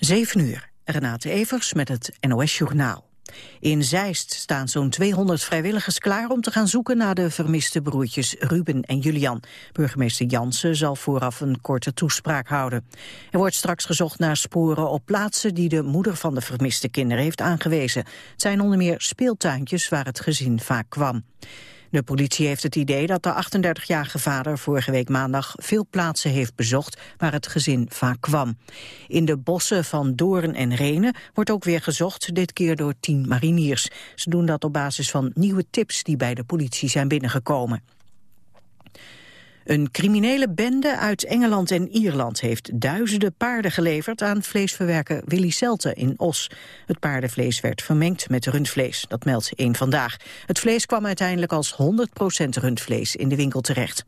7 uur. Renate Evers met het NOS Journaal. In Zeist staan zo'n 200 vrijwilligers klaar om te gaan zoeken naar de vermiste broertjes Ruben en Julian. Burgemeester Jansen zal vooraf een korte toespraak houden. Er wordt straks gezocht naar sporen op plaatsen die de moeder van de vermiste kinderen heeft aangewezen. Het zijn onder meer speeltuintjes waar het gezin vaak kwam. De politie heeft het idee dat de 38-jarige vader vorige week maandag veel plaatsen heeft bezocht waar het gezin vaak kwam. In de bossen van Doorn en Renen wordt ook weer gezocht, dit keer door tien mariniers. Ze doen dat op basis van nieuwe tips die bij de politie zijn binnengekomen. Een criminele bende uit Engeland en Ierland heeft duizenden paarden geleverd aan vleesverwerker Willy Celte in Os. Het paardenvlees werd vermengd met rundvlees, dat meldt één vandaag. Het vlees kwam uiteindelijk als 100% rundvlees in de winkel terecht.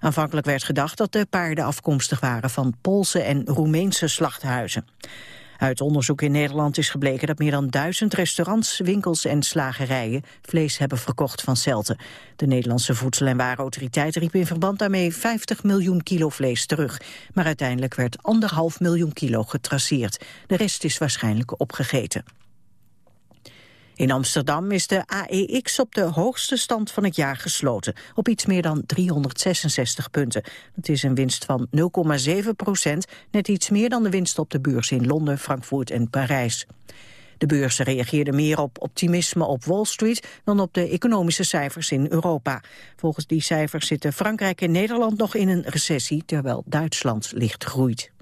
Aanvankelijk werd gedacht dat de paarden afkomstig waren van Poolse en Roemeense slachthuizen. Uit onderzoek in Nederland is gebleken dat meer dan duizend restaurants, winkels en slagerijen vlees hebben verkocht van Celte. De Nederlandse Voedsel- en Warenautoriteit riep in verband daarmee 50 miljoen kilo vlees terug. Maar uiteindelijk werd anderhalf miljoen kilo getraceerd. De rest is waarschijnlijk opgegeten. In Amsterdam is de AEX op de hoogste stand van het jaar gesloten, op iets meer dan 366 punten. Dat is een winst van 0,7 procent, net iets meer dan de winst op de beurs in Londen, Frankfurt en Parijs. De beurzen reageerden meer op optimisme op Wall Street dan op de economische cijfers in Europa. Volgens die cijfers zitten Frankrijk en Nederland nog in een recessie, terwijl Duitsland licht groeit.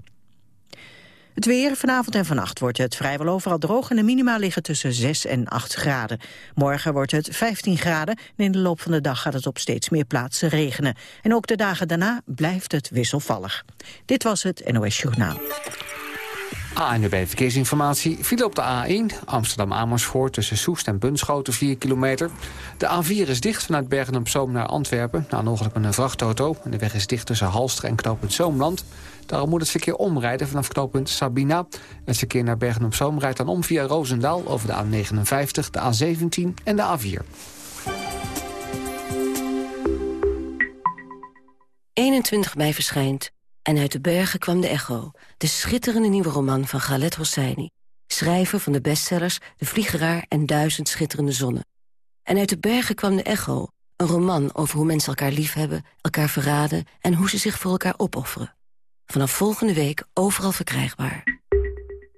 Het weer vanavond en vannacht wordt het vrijwel overal droog... en de minima liggen tussen 6 en 8 graden. Morgen wordt het 15 graden en in de loop van de dag gaat het op steeds meer plaatsen regenen. En ook de dagen daarna blijft het wisselvallig. Dit was het NOS Journaal. ANWB Verkeersinformatie viel op de A1 Amsterdam-Amersfoort... tussen Soest en Bunschoten 4 kilometer. De A4 is dicht vanuit Bergen-op-Zoom naar Antwerpen... na een ongeluk met een vrachtauto. de weg is dicht tussen Halster en knooppunt Zoomland. Daarom moet het verkeer omrijden vanaf knooppunt Sabina. Het verkeer naar Bergen-op-Zoom rijdt dan om via Roosendaal... over de A59, de A17 en de A4. 21 mei verschijnt en uit de bergen kwam de echo... de schitterende nieuwe roman van Galet Hosseini... schrijver van de bestsellers De Vliegeraar en Duizend Schitterende Zonnen. En uit de bergen kwam de echo, een roman over hoe mensen elkaar liefhebben... elkaar verraden en hoe ze zich voor elkaar opofferen. Vanaf volgende week overal verkrijgbaar.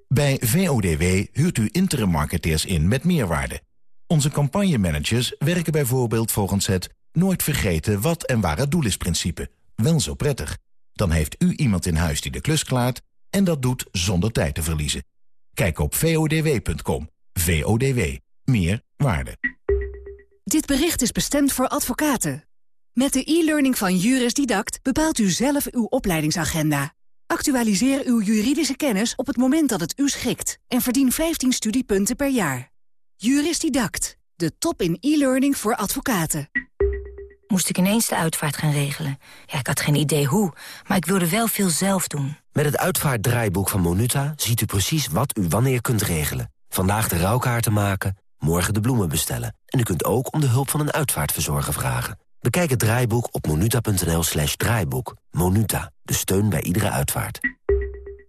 Bij VODW huurt u interim marketeers in met meerwaarde. Onze campagnemanagers werken bijvoorbeeld volgens het... nooit vergeten wat en waar het doel is principe. Wel zo prettig. Dan heeft u iemand in huis die de klus klaart... en dat doet zonder tijd te verliezen. Kijk op vodw.com. VODW. Meer waarde. Dit bericht is bestemd voor advocaten. Met de e-learning van Juris Didact bepaalt u zelf uw opleidingsagenda. Actualiseer uw juridische kennis op het moment dat het u schikt... en verdien 15 studiepunten per jaar. Juris Didact, de top in e-learning voor advocaten. Moest ik ineens de uitvaart gaan regelen. Ja, ik had geen idee hoe, maar ik wilde wel veel zelf doen. Met het uitvaartdraaiboek van Monuta ziet u precies wat u wanneer kunt regelen. Vandaag de rouwkaarten maken, morgen de bloemen bestellen. En u kunt ook om de hulp van een uitvaartverzorger vragen. Bekijk het draaiboek op monuta.nl slash draaiboek. Monuta, de steun bij iedere uitvaart.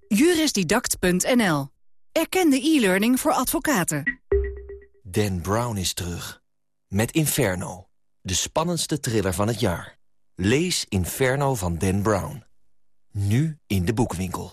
Jurisdidact.nl. Erkende e-learning voor advocaten. Dan Brown is terug. Met Inferno, de spannendste thriller van het jaar. Lees Inferno van Dan Brown. Nu in de boekwinkel.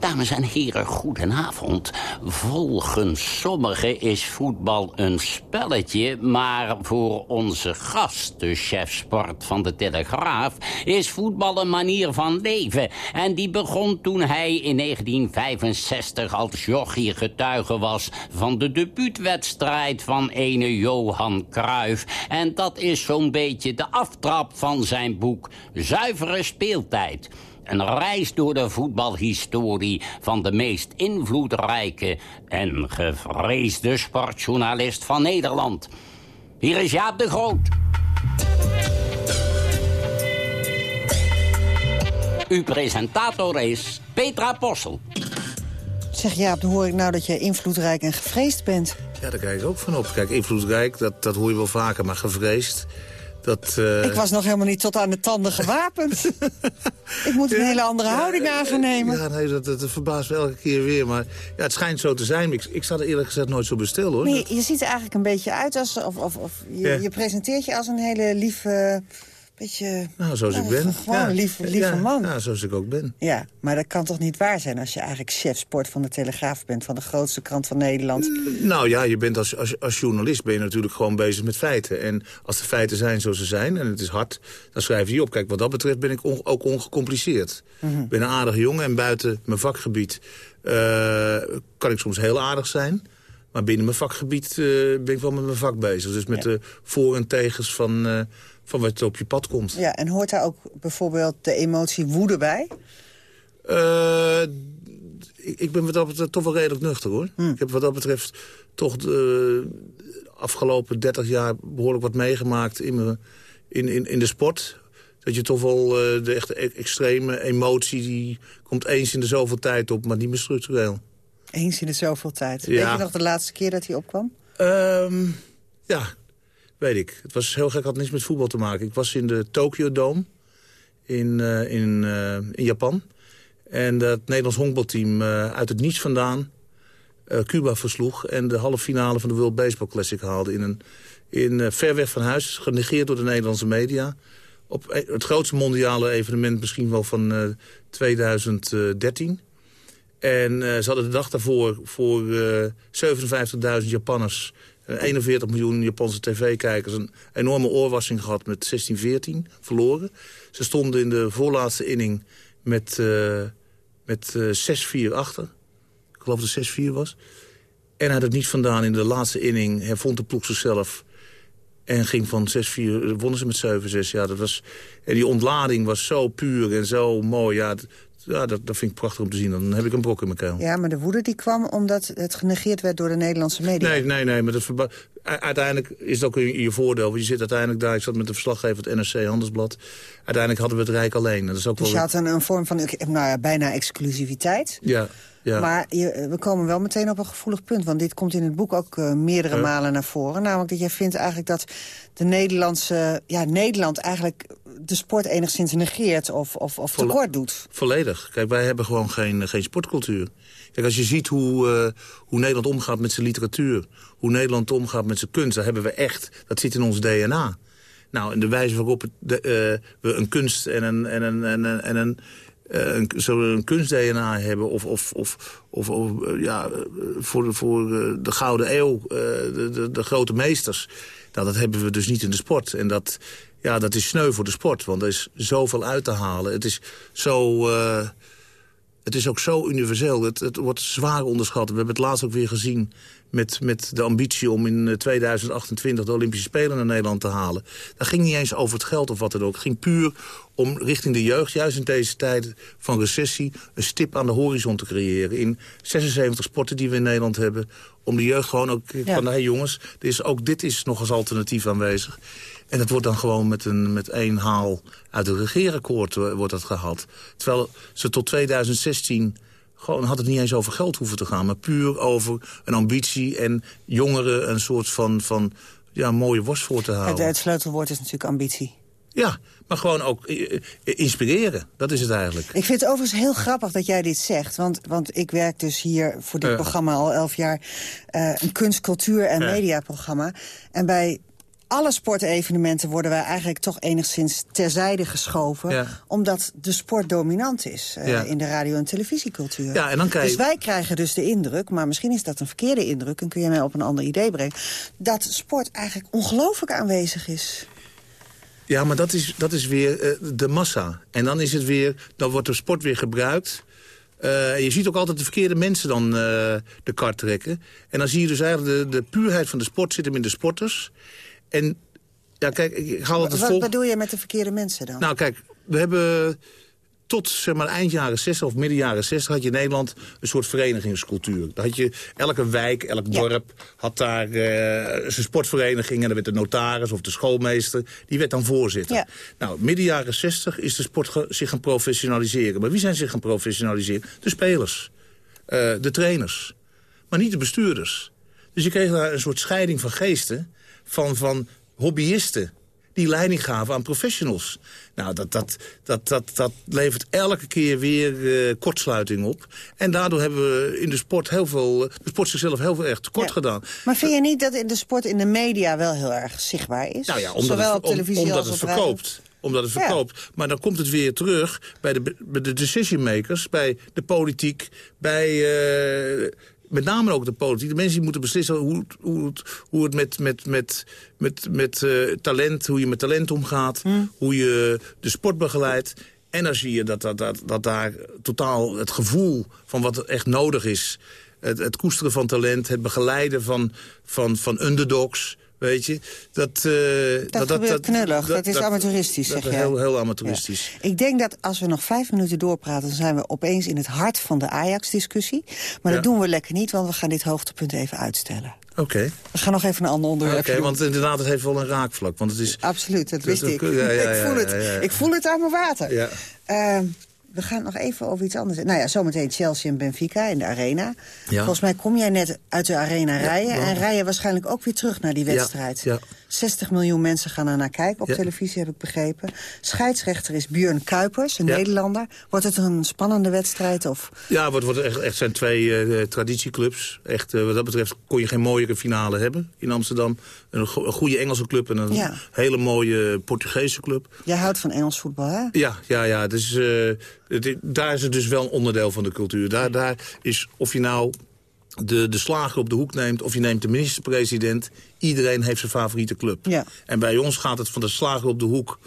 Dames en heren, goedenavond. Volgens sommigen is voetbal een spelletje... maar voor onze gast, de chef sport van de Telegraaf... is voetbal een manier van leven. En die begon toen hij in 1965 als jochie getuige was... van de debuutwedstrijd van ene Johan Cruijff. En dat is zo'n beetje de aftrap van zijn boek Zuivere Speeltijd... Een reis door de voetbalhistorie van de meest invloedrijke en gevreesde sportjournalist van Nederland. Hier is Jaap de Groot. Uw presentator is Petra Possel. Zeg Jaap, dan hoor ik nou dat je invloedrijk en gevreesd bent. Ja, daar kijk ik ook van op. Kijk, invloedrijk, dat, dat hoor je wel vaker, maar gevreesd... Dat, uh... Ik was nog helemaal niet tot aan de tanden gewapend. ik moet een hele andere houding aannemen. Ja, nee, dat, dat, verbaast me elke keer weer. Maar ja, het schijnt zo te zijn. Ik, ik sta er eerlijk gezegd nooit zo bestil, hoor. Nee, je ziet er eigenlijk een beetje uit als... Of, of, of je, je presenteert je als een hele lieve beetje... Nou, zoals ik ben. Gewoon een lieve, lieve man. Ja, zoals ik ook ben. Ja, maar dat kan toch niet waar zijn als je eigenlijk chef sport van de Telegraaf bent... van de grootste krant van Nederland? Nou ja, je bent als, als, als journalist ben je natuurlijk gewoon bezig met feiten. En als de feiten zijn zoals ze zijn en het is hard, dan schrijf je op. Kijk, wat dat betreft ben ik ook ongecompliceerd. Mhm. Ik ben een aardige jongen en buiten mijn vakgebied... Uh, kan ik soms heel aardig zijn... Maar binnen mijn vakgebied uh, ben ik wel met mijn vak bezig. Dus met de voor- en tegens van, uh, van wat er op je pad komt. Ja, en hoort daar ook bijvoorbeeld de emotie woede bij? Uh, ik, ik, ben wat dat betreft toch wel redelijk nuchter, hoor. Hm. Ik heb wat dat betreft toch de afgelopen 30 jaar behoorlijk wat meegemaakt in, me, in, in, in de sport. Dat je toch wel uh, de echte e-, extreme emotie, die komt eens in de zoveel tijd op, maar niet meer structureel. Eens in de zoveel tijd. Ja. Weet je nog de laatste keer dat hij opkwam? Um, ja, Weet ik. Het was heel gek, had niets met voetbal te maken. Ik was in de Tokyo Dome in, uh, in, uh, in Japan. En dat Nederlands honkbalteam uh, uit het niets vandaan Cuba versloeg... en de halve finale van de World Baseball Classic haalde. In een, in, ver weg van huis, genegeerd door de Nederlandse media. Op het grootste mondiale evenement misschien wel van 2013. En ze hadden de dag daarvoor voor 57.000 Japanners 41 miljoen Japanse tv-kijkers een enorme oorwassing gehad met 16-14, verloren. Ze stonden in de voorlaatste inning met, uh, met uh, 6-4 achter. Ik geloof dat het 6-4 was. En had het niet vandaan in de laatste inning hervond de ploeg zichzelf... En ging van 6-4, wonnen ze met 7-6. Ja, dat was, en die ontlading was zo puur en zo mooi. Ja, ja, dat, dat vind ik prachtig om te zien. Dan heb ik een brok in mijn keel. Ja, maar de woede die kwam omdat het genegeerd werd door de Nederlandse media. Nee, nee, nee. Maar dat uiteindelijk is het ook in je voordeel. Want je zit uiteindelijk daar, ik zat met de verslaggever het NRC Handelsblad. Uiteindelijk hadden we het Rijk alleen. Dat is ook dus wel... je had een, een vorm van nou ja, bijna exclusiviteit. Ja. Ja. Maar je, we komen wel meteen op een gevoelig punt. Want dit komt in het boek ook uh, meerdere malen naar voren. Namelijk dat jij vindt eigenlijk dat de Nederlandse... Ja, Nederland eigenlijk de sport enigszins negeert of, of, of tekort doet. Volledig. Kijk, wij hebben gewoon geen, geen sportcultuur. Kijk, als je ziet hoe, uh, hoe Nederland omgaat met zijn literatuur... hoe Nederland omgaat met zijn kunst, daar hebben we echt... dat zit in ons DNA. Nou, en de wijze waarop het, de, uh, we een kunst en een, en een, en een, en een een, zo een kunst-DNA hebben... of, of, of, of, uh, ja, voor, voor uh, de Gouden Eeuw, de, de, de, grote meesters. Nou, dat hebben we dus niet in de sport. En dat, ja, dat is sneu voor de sport, want er is zoveel uit te halen. Het is zo het is ook zo universeel. Het, het, wordt zwaar onderschat. We hebben het laatst ook weer gezien met, met de ambitie om in 2028 de Olympische Spelen naar Nederland te halen. Dat ging niet eens over het geld of wat dan ook. Het ging puur om richting de jeugd, juist in deze tijd van recessie... een stip aan de horizon te creëren. In 76 sporten die we in Nederland hebben. Om de jeugd gewoon ook ja. van, hé hey jongens, is, ook dit is nog als alternatief aanwezig. En dat wordt dan gewoon met, een, met één haal uit het regeerakkoord eh, wordt dat gehaald. Terwijl ze tot 2016 gewoon had het niet eens over geld hoeven te gaan... maar puur over een ambitie en jongeren een soort van, van ja, mooie worst voor te houden. Het, het sleutelwoord is natuurlijk ambitie. Ja, maar gewoon ook inspireren. Dat is het eigenlijk. Ik vind het overigens heel grappig dat jij dit zegt. Want, want ik werk dus hier voor dit uh. programma al elf jaar... Uh, een kunst, cultuur en uh. mediaprogramma. En bij alle sportevenementen worden wij eigenlijk toch enigszins terzijde geschoven. Ja. Omdat de sport dominant is uh, ja. in de radio- en televisiecultuur. Ja, en dan krijg je... Dus wij krijgen dus de indruk, maar misschien is dat een verkeerde indruk... en kun je mij op een ander idee brengen... dat sport eigenlijk ongelooflijk aanwezig is. Ja, maar dat is, dat is weer uh, de massa. En dan is het weer, dan wordt de sport weer gebruikt... Uh, je ziet ook altijd de verkeerde mensen dan uh, de kart trekken. En dan zie je dus eigenlijk de, de puurheid van de sport zit hem in de sporters. En ja, kijk, ik haal het Wat vol... bedoel je met de verkeerde mensen dan? Nou, kijk, we hebben tot zeg maar, eind jaren 60 of midden jaren 60 had je in Nederland een soort verenigingscultuur. Dan had je elke wijk, elk dorp had daar uh, zijn sportvereniging... en dan werd de notaris of de schoolmeester, die werd dan voorzitter. Ja. Nou, midden jaren 60 is de sport zich gaan professionaliseren. Maar wie zijn zich gaan professionaliseren? De spelers. de trainers. Maar niet de bestuurders. Dus je kreeg daar een soort scheiding van geesten... van, van hobbyisten die leiding gaven aan professionals. Nou, dat, dat, dat, dat, dat levert elke keer weer uh, kortsluiting op. En daardoor hebben we in de sport heel veel, de sport zichzelf heel veel erg tekort gedaan. Maar vind je niet dat in de sport in de media wel heel erg zichtbaar is? Nou ja, omdat Zowel het, op televisie omdat als het verkoopt omdat het verkoopt. Maar dan komt het weer terug bij de, bij de decision makers, bij de politiek, bij uh, met name ook de politiek. De mensen die moeten beslissen hoe, hoe, het, hoe het met, met, met, met, met uh, talent, hoe je met talent omgaat, hmm. hoe je de sport begeleidt. En dan zie je dat, dat, dat, dat daar totaal het gevoel van wat echt nodig is... Het, het koesteren van talent, het begeleiden van, van, van underdogs Weet je, dat... Uh, dat, dat, dat, knullig, dat, is amateuristisch, zeg je. Heel, heel amateuristisch. Ik denk dat als we nog vijf minuten doorpraten... dan zijn we opeens in het hart van de Ajax-discussie. Maar dat doen we lekker niet, want we gaan dit hoogtepunt even uitstellen. Oké. We gaan nog even een ander onderwerp Oké, want inderdaad, het heeft wel een raakvlak. Want het is, Absoluut, dat wist ik. Ja, ik, voel het, ik voel het aan mijn water. Ja. Uh, we gaan nog even over iets anders. Nou ja, zometeen Chelsea en Benfica in de arena. Volgens mij kom jij net uit de arena rijden... en rijden waarschijnlijk ook weer terug naar die wedstrijd. Ja, 60 miljoen mensen gaan er naar kijken op televisie, heb ik begrepen. Scheidsrechter is Björn Kuipers, een Nederlander. Wordt het een spannende wedstrijd? Of? Ja, het wordt echt, echt zijn twee uh, traditieclubs. Echt, uh, wat dat betreft kon je geen mooiere finale hebben in Amsterdam. Een, een goede Engelse club en een hele mooie Portugese club. Jij houdt van Engels voetbal, hè? Ja, ja, ja. Dus, uh, het, daar is het dus wel een onderdeel van de cultuur. Daar, daar is, of je nou de, de slager op de hoek neemt... of je neemt de minister-president... iedereen heeft zijn favoriete club. Ja. En bij ons gaat het van de slager op de hoek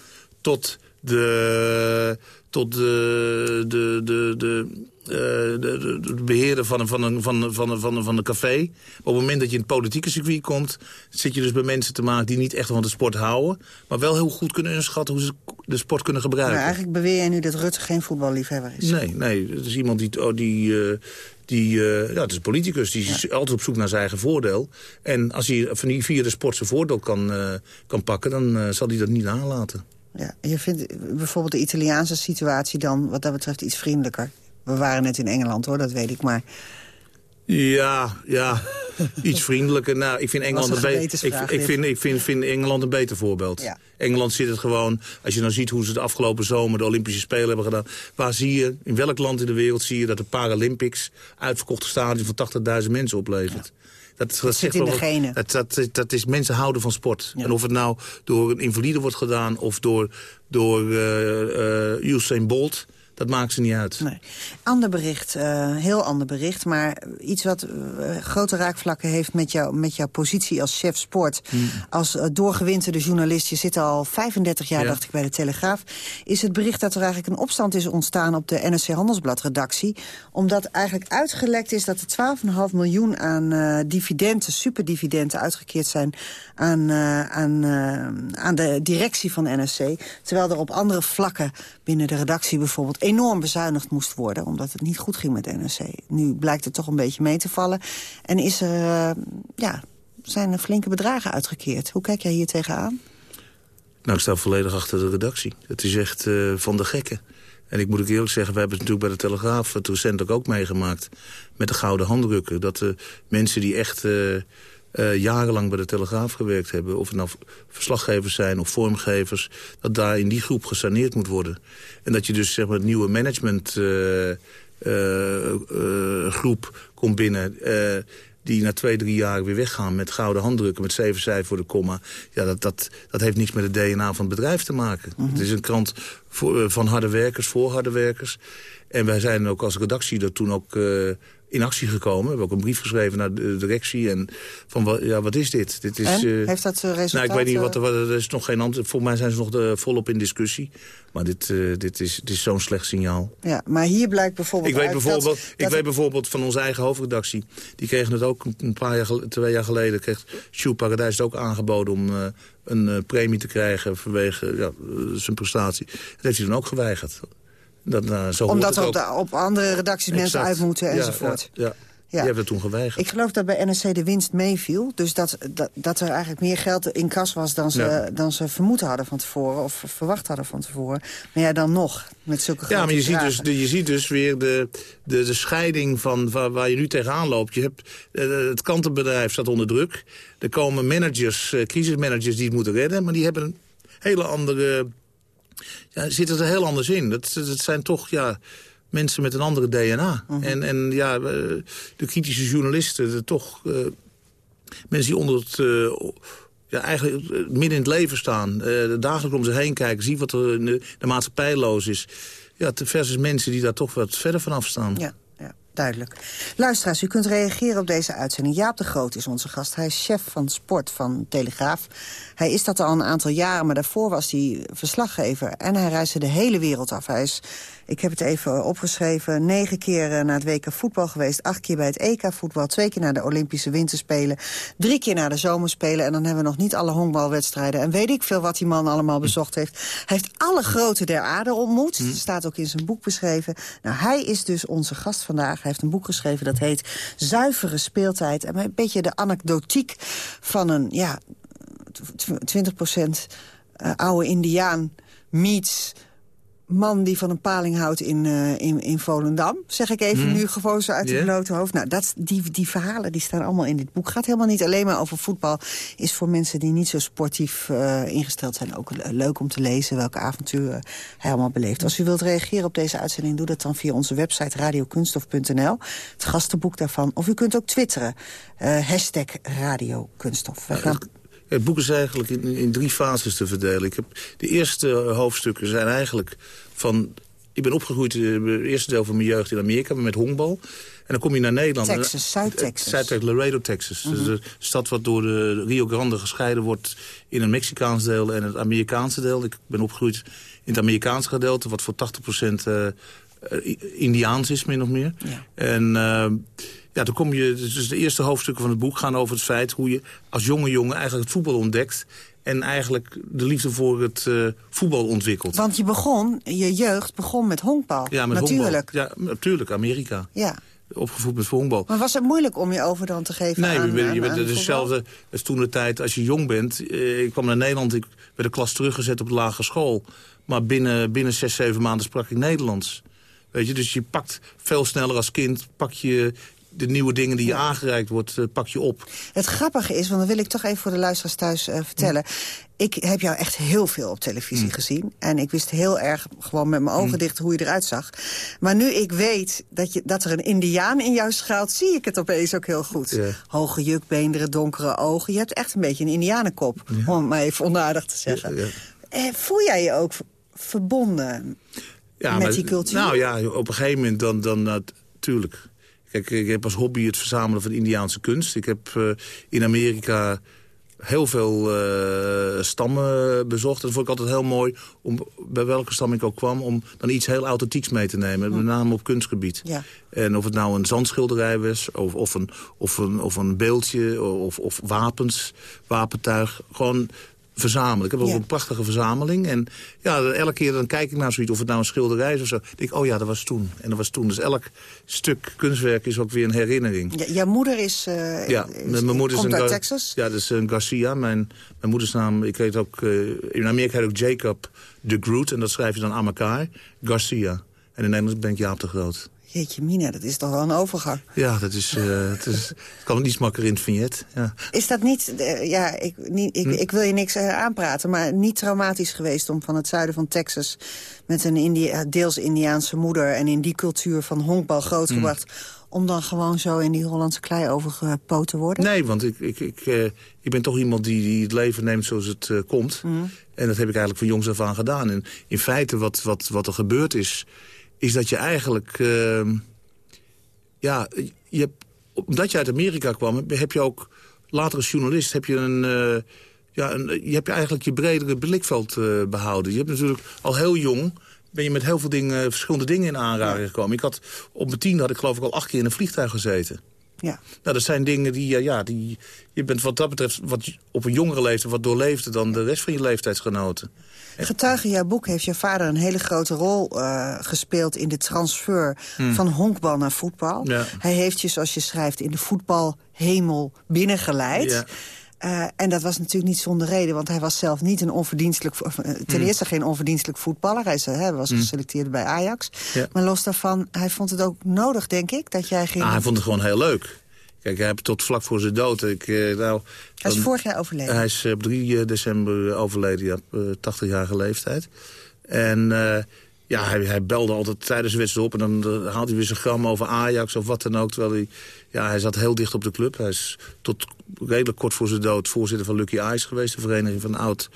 tot de, tot de, de, de, de, de, de, beheerder van een, van, een, van, een, van, een, van, een, van een café. Op het moment dat je in het politieke circuit komt... zit je dus bij mensen te maken die niet echt van de sport houden... maar wel heel goed kunnen inschatten hoe ze de sport kunnen gebruiken. Maar eigenlijk beweer jij nu dat Rutte geen voetballiefhebber is? Nee, nee. Het is iemand die... Oh, die uh, die, uh, ja, het is een politicus, die is altijd op zoek naar zijn eigen voordeel. En als hij via de sport zijn voordeel kan, uh, kan pakken, dan uh, zal hij dat niet nalaten. Ja, je vindt bijvoorbeeld de Italiaanse situatie dan wat dat betreft iets vriendelijker. We waren net in Engeland hoor, dat weet ik, maar... Ja, ja, iets vriendelijker. Nou, ik vind Engeland een, beter. Ik, ik, vind, ik vind, vind Engeland een beter voorbeeld. Ja. Engeland zit het gewoon, als je nou ziet hoe ze de afgelopen zomer de Olympische Spelen hebben gedaan. Waar zie je, in welk land in de wereld zie je dat de Paralympics uitverkochte stadion van 80.000 mensen oplevert? Dat, dat, zit in de Dat, dat, dat, is mensen houden van sport. En of het nou door een invalide wordt gedaan of door, door uh, uh, Usain Bolt... Dat maakt ze niet uit. Nee. Ander bericht, uh, heel ander bericht. Maar iets wat uh, grote raakvlakken heeft met, jou, met jouw positie als chef sport. Hmm. Als uh, doorgewinterde journalist, je zit al 35 jaar, dacht ik, bij de Telegraaf. Is het bericht dat er eigenlijk een opstand is ontstaan op de NRC Handelsblad-redactie. Omdat eigenlijk uitgelekt is dat er 12,5 miljoen aan dividenden, superdividenden, uitgekeerd zijn aan, aan, aan de directie van NRC. Terwijl er op andere vlakken binnen de redactie bijvoorbeeld enorm bezuinigd moest worden... omdat het niet goed ging met NRC. Nu blijkt het toch een beetje mee te vallen. En is er, uh, ja, zijn er flinke bedragen uitgekeerd. Hoe kijk jij hier tegenaan? Nou, ik sta volledig achter de redactie. Het is echt uh, van de gekken. En ik moet ook eerlijk zeggen, we hebben het natuurlijk bij de Telegraaf... het recentelijk ook meegemaakt met de gouden handdrukken. Dat de mensen die echt... uh, jarenlang bij de Telegraaf gewerkt hebben... of het nou verslaggevers zijn of vormgevers... dat daar in die groep gesaneerd moet worden. En dat je dus zeg maar, het nieuwe managementgroep uh, uh, komt binnen... die na twee, drie jaar weer weggaan met gouden handdrukken... met zeven cijfers voor de komma. Ja, dat, dat, dat heeft niks met het DNA van het bedrijf te maken. Mhm. Het is een krant voor, van harde werkers, voor harde werkers. En wij zijn ook als redactie er toen ook in actie gekomen. We hebben ook een brief geschreven naar de directie. En van, wat, ja, wat is dit? dit is, en? Uh, Heeft dat resultaat? Nou, ik weet niet, wat, wat, er is nog geen antwoord. Voor mij zijn ze nog de, volop in discussie. Maar dit, uh, dit is, dit is zo'n slecht signaal. Ja, maar hier blijkt bijvoorbeeld Ik weet, bijvoorbeeld, dat, ik weet bijvoorbeeld van onze eigen hoofdredactie. Die kregen het ook een paar jaar, twee jaar geleden. Kreeg Sjoe Paradijs het ook aangeboden om uh, een premie te krijgen vanwege ja, zijn prestatie. Dat heeft hij dan ook geweigerd. Dat, uh, zo Omdat er op, op, andere redacties mensen uit moeten enzovoort. Ja, ja, Die hebben het toen geweigerd. Ik geloof dat bij NRC de winst meeviel. Dus dat, dat, dat er eigenlijk meer geld in kas was dan ze, dan ze vermoed hadden van tevoren. Of verwacht hadden van tevoren. Maar ja, dan nog. Met zulke ja, maar je ziet, dus, de, je ziet dus weer de, de, de scheiding van waar, waar je nu tegenaan loopt. Je hebt, uh, het kantenbedrijf staat onder druk. Er komen managers, uh, crisismanagers die het moeten redden. Maar die hebben een hele andere... Ja, zitten er heel anders in. Dat, dat zijn toch, ja mensen met een andere DNA. Mhm. en, en ja, eh, de kritische journalisten, de, toch uh, mensen die onder het... Uh, ja, eigenlijk midden in het leven staan. Dagelijks om zich heen kijken, zien wat er in de, de maatschappij los is. Ja, versus mensen die daar toch wat verder vanaf staan. Ja duidelijk. Luisteraars, u kunt reageren op deze uitzending. Jaap de Groot is onze gast. Hij is chef van sport van Telegraaf. Hij is dat al een aantal jaren, maar daarvoor was hij verslaggever. En hij reisde de hele wereld af. Hij is, ik heb het even opgeschreven, negen keer eh, naar het WK voetbal geweest. Acht keer bij het EK voetbal. Twee keer naar de Olympische Winterspelen. Drie keer naar de Zomerspelen. En dan hebben we nog niet alle honkbalwedstrijden. En weet ik veel wat die man allemaal bezocht heeft. Hij heeft alle grote der aarde ontmoet. Dat hm. staat ook in zijn boek beschreven. Nou, hij is dus onze gast vandaag. Hij heeft een boek geschreven dat heet Zuivere speeltijd. En een beetje de anekdotiek van een ja, 20 procent uh, oude indiaan meets man die van een paling houdt in, uh, in, in Volendam. Zeg ik even hmm. nu gewoon zo uit het blote hoofd. Nou, dat, die, die verhalen die staan allemaal in dit boek. gaat helemaal niet alleen maar over voetbal. Is voor mensen die niet zo sportief uh, ingesteld zijn... ook leuk om te lezen welke avonturen hij allemaal beleeft. Als u wilt reageren op deze uitzending... doe dat dan via onze website radiokunstof.nl. Het gastenboek daarvan. Of u kunt ook twitteren. Hashtag radiokunstof. We gaan... Het boek is eigenlijk in, in, drie fases te verdelen. Ik heb, de eerste hoofdstukken zijn eigenlijk van... Ik ben opgegroeid in eh, het eerste deel van mijn jeugd in Amerika met honkbal. En dan kom je naar Nederland. Texas, Zuid-Texas. Zuid-Texas, Laredo, Texas. Mm de stad wat door de Rio Grande gescheiden wordt in een Mexicaans deel en het Amerikaanse deel. Ik ben opgegroeid in het Amerikaanse gedeelte, wat voor 80% uh, Indiaans is, min of meer. Ja. En... Uh, ja, dan kom je, dus de eerste hoofdstukken van het boek gaan over het feit... hoe je als jonge jongen eigenlijk het voetbal ontdekt... en eigenlijk de liefde voor het uh, voetbal ontwikkelt. Want je begon, je jeugd begon met honkbal. Ja, met natuurlijk. Ja, natuurlijk, Amerika. Ja. Opgevoed met honkbal. Maar was het moeilijk om je over dan te geven nee, aan Nee, je bent hetzelfde als toen de tijd als je jong bent. Eh, ik kwam naar Nederland, ik werd de klas teruggezet op de lagere school. Maar binnen, binnen zes, zeven maanden sprak ik Nederlands. Weet je, dus je pakt veel sneller als kind, pak je de nieuwe dingen die je aangereikt wordt, uh, pak je op. Het grappige is, want dan wil ik toch even voor de luisteraars thuis uh, vertellen. Ik heb jou echt heel veel op televisie mm. gezien. En ik wist heel erg, gewoon met mijn ogen mm. dicht, hoe je eruit zag. Maar nu ik weet dat, je, dat er een indiaan in jou schuilt... zie ik het opeens ook heel goed. Hoge jukbeenderen, donkere ogen. Je hebt echt een beetje een indianenkop, om het maar even onaardig te zeggen. Eh, voel jij je ook verbonden met die cultuur? Nou ja, op een gegeven moment dan, dan natuurlijk Kijk, ik heb als hobby het verzamelen van Indiaanse kunst. Ik heb uh, in Amerika heel veel uh, stammen bezocht. Dat vond ik altijd heel mooi, om, bij welke stam ik ook kwam... om dan iets heel authentieks mee te nemen, met name op kunstgebied. Ja. En of het nou een zandschilderij was, of, of, een, of, een, of een beeldje, of, of wapens, wapentuig. Gewoon verzamelen. Ik heb ook een prachtige verzameling. En ja, elke keer dan kijk ik naar zoiets, of het nou een schilderij is of zo. denk ik, oh ja, dat was toen. En dat was toen. Dus elk stuk kunstwerk is ook weer een herinnering. Ja, jouw moeder is, uh, ja, mijn moeder is een uit Texas? Ja, dat is een Garcia. Mijn, mijn moedersnaam, ik weet ook, uh, in Amerika heet ook Jacob de Groot. En dat schrijf je dan aan elkaar. Garcia. En in Nederland ben ik Jaap de Groot. Jeetje mina, dat is toch wel een overgang. Ja, dat is, uh, het, is, het kan iets makkelijker in het vignet. Ja. Is dat niet, uh, ja, ik, niet, ik, hm? ik, wil je niks uh, aanpraten... maar niet traumatisch geweest om van het zuiden van Texas... met een India, deels Indiaanse moeder en in die cultuur van honkbal grootgebracht... Hm. om dan gewoon zo in die Hollandse klei overgepoot te worden? Nee, want ik, ik, ik, ik ben toch iemand die, die het leven neemt zoals het komt. Hm. En dat heb ik eigenlijk van jongs af aan gedaan. En in feite wat, wat, wat er gebeurd is is dat je eigenlijk... Uh, ja, je hebt, omdat je uit Amerika kwam, heb je ook later als journalist... heb je een... Uh, ja, een, je hebt eigenlijk je bredere blikveld uh, behouden. Je hebt natuurlijk al heel jong ben je met heel veel dingen, verschillende dingen in aanraking gekomen. Ik had, op mijn tiende had ik geloof ik al acht keer in een vliegtuig gezeten. Ja. Nou, dat zijn dingen die, uh, ja, die je bent wat dat betreft wat, op een jongere leeftijd wat doorleefde dan de rest van je leeftijdsgenoten. Getuige jouw boek heeft je vader een hele grote rol uh, gespeeld... in de transfer hmm. van honkbal naar voetbal. Ja. Hij heeft je, zoals je schrijft, in de voetbalhemel binnengeleid... Ja. Uh, en dat was natuurlijk niet zonder reden, want hij was zelf niet een onverdienstelijk... ten Mm. eerste geen onverdienstelijk voetballer, hij, was Mm. geselecteerd bij Ajax. Ja. Maar los daarvan, hij vond het ook nodig, denk ik, dat jij ging... Ah, hij vond het gewoon heel leuk. Kijk, hij heeft tot vlak voor zijn dood... Ik, uh, nou, hij is dan, vorig jaar overleden. Hij is op 3 december overleden, ja, op 80-jarige leeftijd. En ja, hij, hij, belde altijd tijdens de wedstrijd op... en dan haalt hij weer zijn gram over Ajax of wat dan ook. Terwijl hij, ja, hij zat heel dicht op de club. Hij is tot redelijk kort voor zijn dood voorzitter van Lucky Eyes geweest. De vereniging van oud,